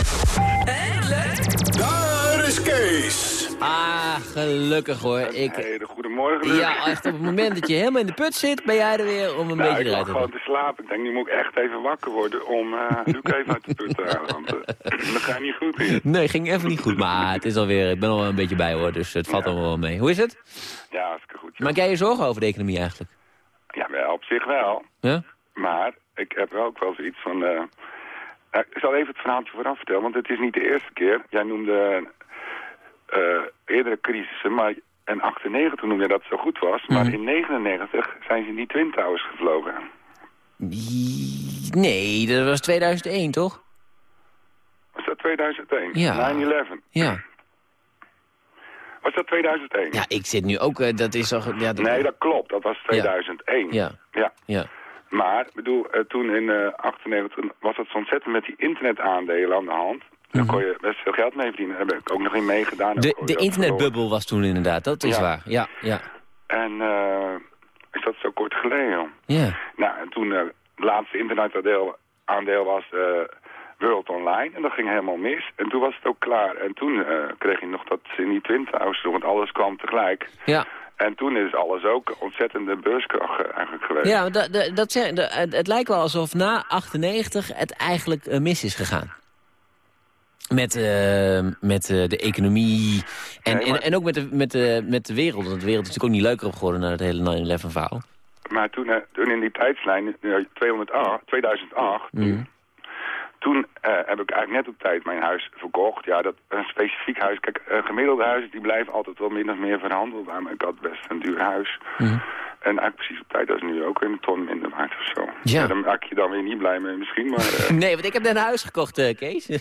Daar is Kees. Ah, gelukkig hoor. Ik, Hele goedemorgen, Luc. ja, echt op het moment dat je helemaal in de put zit, ben jij er weer om een Nou, beetje ik eruit te gewoon te slapen. Ik denk, nu moet ik echt even wakker worden om eh Luc even uit de put te halen. Want eh, dat gaat niet goed hier. Nee, ging even niet goed, maar het is alweer, ik ben wel een beetje bij hoor, dus het valt allemaal wel mee. Hoe is het? Ja, hartstikke goed. Maak jij je zorgen over de economie eigenlijk? Ja, wel, op zich wel. Ja? Maar ik heb wel ook wel zoiets van... eh, ik zal even het verhaaltje vooraf vertellen, want het is niet de eerste keer. Jij noemde eh eerdere crisissen, maar in 98 noemde je dat het zo goed was. Maar Mhm. in 99 zijn ze in die Twin Towers gevlogen. Nee, dat was 2001 toch? Was dat 2001? Ja. 9-11. Ja. Was dat 2001? Ja, ik zit nu ook, eh, dat is toch... Ja, dat, Nee, dat klopt. Dat was 2001. Ja, Ja. ja. Maar, bedoel, eh, toen in eh 98 was het zo ontzettend met die internetaandelen aan de hand. Daar kon je best veel geld mee verdienen. Daar heb ik ook nog in meegedaan. Mhm. De, de internetbubbel was toen inderdaad, dat is Ja. waar. Ja, ja. En eh, is dat zo kort geleden? Ja. Nou, en toen uh, het laatste internetaandeel aandeel was uh, World Online. En dat ging helemaal mis. En toen was het ook klaar. En toen uh, kreeg je nog dat in die Twin Towers, want alles kwam tegelijk. Ja. En toen is alles ook ontzettende beurskracht eigenlijk geweest. Ja, dat, dat, dat, het, het lijkt wel alsof na 98 het eigenlijk uh, mis is gegaan. Met, uh, met uh, de economie en, nee, maar... en, en, ook met de, met, de, met de wereld. Want de wereld is natuurlijk ook niet leuker op geworden na het hele 9-11 verhaal. Maar toen, toen in die tijdslijn, 208, 2008, mm. Toen heb ik eigenlijk net op tijd mijn huis verkocht. Ja, dat een specifiek huis. Kijk, gemiddelde huizen die blijven altijd wel min of meer verhandeld. Maar ik had best een duur huis. Mm. En eigenlijk precies op tijd, dat is nu ook een ton minder waard of zo. Ja. ja daar maak je dan weer niet blij mee misschien, maar... Uh... nee, want ik heb net een huis gekocht, uh, Kees.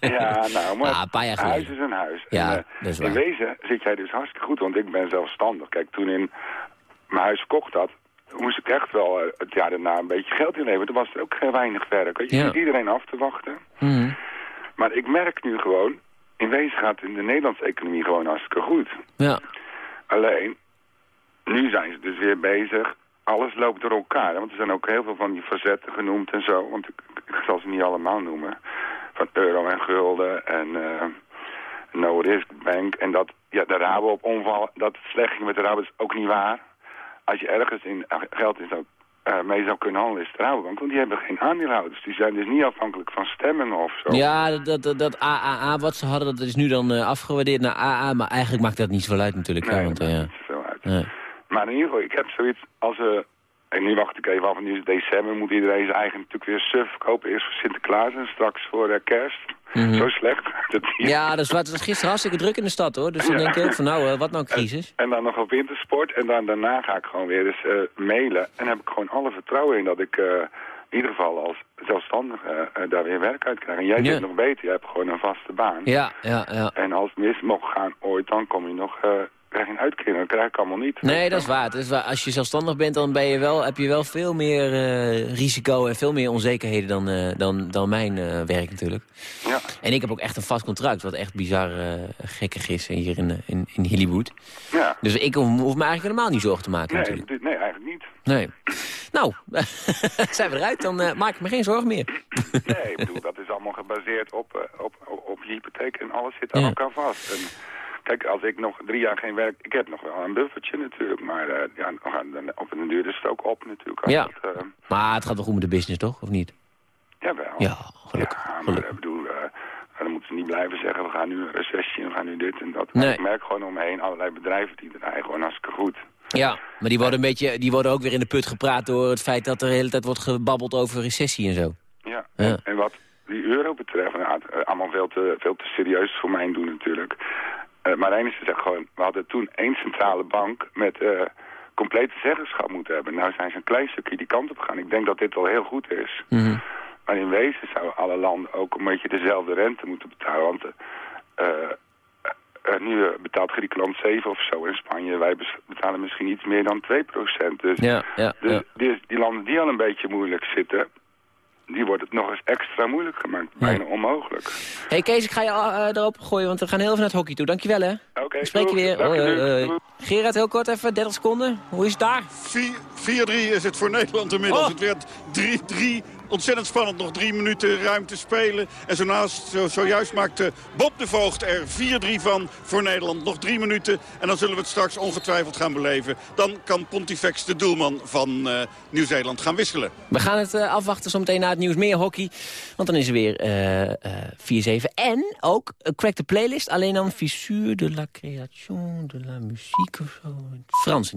ja, nou, maar ah, een paar jaar een huis is een huis. Ja, en, uh, dat is waar. In wezen zit jij dus hartstikke goed, want ik ben zelfstandig. Kijk, toen in mijn huis verkocht had, moest ik echt wel het jaar daarna een beetje geld inleveren. Toen was er ook geen weinig werk. Je ja. iedereen af te wachten. Mm. Maar ik merk nu gewoon, in wezen gaat in de Nederlandse economie gewoon hartstikke goed. Ja. Alleen, nu zijn ze dus weer bezig alles loopt door elkaar. Want er zijn ook heel veel van die facetten genoemd en zo. Want ik, ik zal ze niet allemaal noemen. Van euro en gulden en uh, no risk bank. En dat ja, de Rabo op omval, dat het slecht ging met de Rabo is ook niet waar. Als je ergens in geld in zou, uh, mee zou kunnen handelen is de Rabobank. Want die hebben geen aandeelhouders. Die zijn dus niet afhankelijk van stemmen of zo. Ja, dat, dat, dat AAA wat ze hadden, dat is nu dan uh, afgewaardeerd naar AA. Maar eigenlijk maakt dat niet zoveel uit natuurlijk. Nee, ja, want, dat ja. niet zoveel uit. Nee. Maar in ieder geval, ik heb zoiets als... En nu wacht ik even af, want nu is het december. Moet iedereen zijn eigen natuurlijk weer suf kopen. Eerst voor Sinterklaas en straks voor uh, kerst. Mhm. Mm -hmm. Zo slecht. Dat ja, dat. Het was gisteren hartstikke druk in de stad hoor. Dus dan ja. denk ik ook van nou, uh, wat nou een crisis. En, en, dan nog op wintersport. En dan, daarna ga ik gewoon weer eens uh, mailen. En heb ik gewoon alle vertrouwen in dat ik in ieder geval als zelfstandige daar weer werk uit krijg. En jij Ja. zit nog beter. Je hebt gewoon een vaste baan. Ja, ja, ja. En als het mis mocht gaan ooit, dan kom je nog... krijg je een uitkering. Dat krijg ik allemaal niet. Nee, dat is waar. Dat is waar. Als je zelfstandig bent, dan ben je wel, heb je wel veel meer uh, risico en veel meer onzekerheden dan, uh, dan, dan mijn uh, werk natuurlijk. Ja. En ik heb ook echt een vast contract, wat echt bizar gekkig is hier in, in, in Hollywood. Ja. Dus ik hoef me eigenlijk helemaal niet zorgen te maken Nee, natuurlijk. nee eigenlijk niet. Nee. Nou, zijn we eruit, dan eh, maak ik me geen zorgen meer. Nee, ik bedoel, dat is allemaal gebaseerd op, eh, op, op, op je hypotheek en alles zit aan Ja. elkaar vast. En kijk, als ik nog drie jaar geen werk... Ik heb nog wel een buffertje natuurlijk, maar eh, ja, op een duur is het ook op natuurlijk. Ja. eh, Maar het gaat wel goed met de business, toch? Of niet? jawel. Ja, gelukkig. Ja, maar ik bedoel, eh, dan moeten ze niet blijven zeggen... we gaan nu een recessie en we gaan nu dit en dat. Nee. Ik merk gewoon om me heen allerlei bedrijven die draaien gewoon hartstikke goed. Ja, maar die worden, een beetje, die worden ook weer in de put gepraat door het feit dat er de hele tijd wordt gebabbeld over recessie en zo. Ja, Ja. En, wat die euro betreft, nou, allemaal veel te, veel te serieus voor mijn doen natuurlijk. Eh maar één is te zeggen gewoon, we hadden toen één centrale bank met eh, complete zeggenschap moeten hebben. Nou zijn ze een klein stukje die kant op gegaan. Ik denk dat dit wel heel goed is. Mhm. Maar in wezen zouden alle landen ook een beetje dezelfde rente moeten betalen. Want eh, nu betaalt Griekenland 7 of zo in Spanje. Wij betalen misschien iets meer dan 2 Dus Ja, ja, dus ja. die, die landen die al een beetje moeilijk zitten, die wordt het nog eens extra moeilijk gemaakt. Bijna onmogelijk. hey Kees, ik ga je eh, erop gooien, want we gaan heel even naar het hockey toe. Dankjewel hè. Oké, We spreken doei. weer. Dank Hoi, u. hoi, hoi. Doei. Gerard, heel kort even, 30 seconden. Hoe is het daar? 4-3 is het voor Nederland inmiddels. Oh. Het werd 3-3. Ontzettend spannend. Nog drie minuten ruimte spelen. En zojuist maakte Bob de Voogd er 4-3 van voor Nederland. Nog drie minuten. En dan zullen we het straks ongetwijfeld gaan beleven. Dan kan Pontifex, de doelman van eh, Nieuw-Zeeland, gaan wisselen. We gaan het eh, afwachten zometeen na het nieuws. Meer hockey. Want dan is er weer eh, eh, 4-7. En ook uh, Crack de Playlist. Alleen dan Fissure de la Création de la Musique of zo. Frans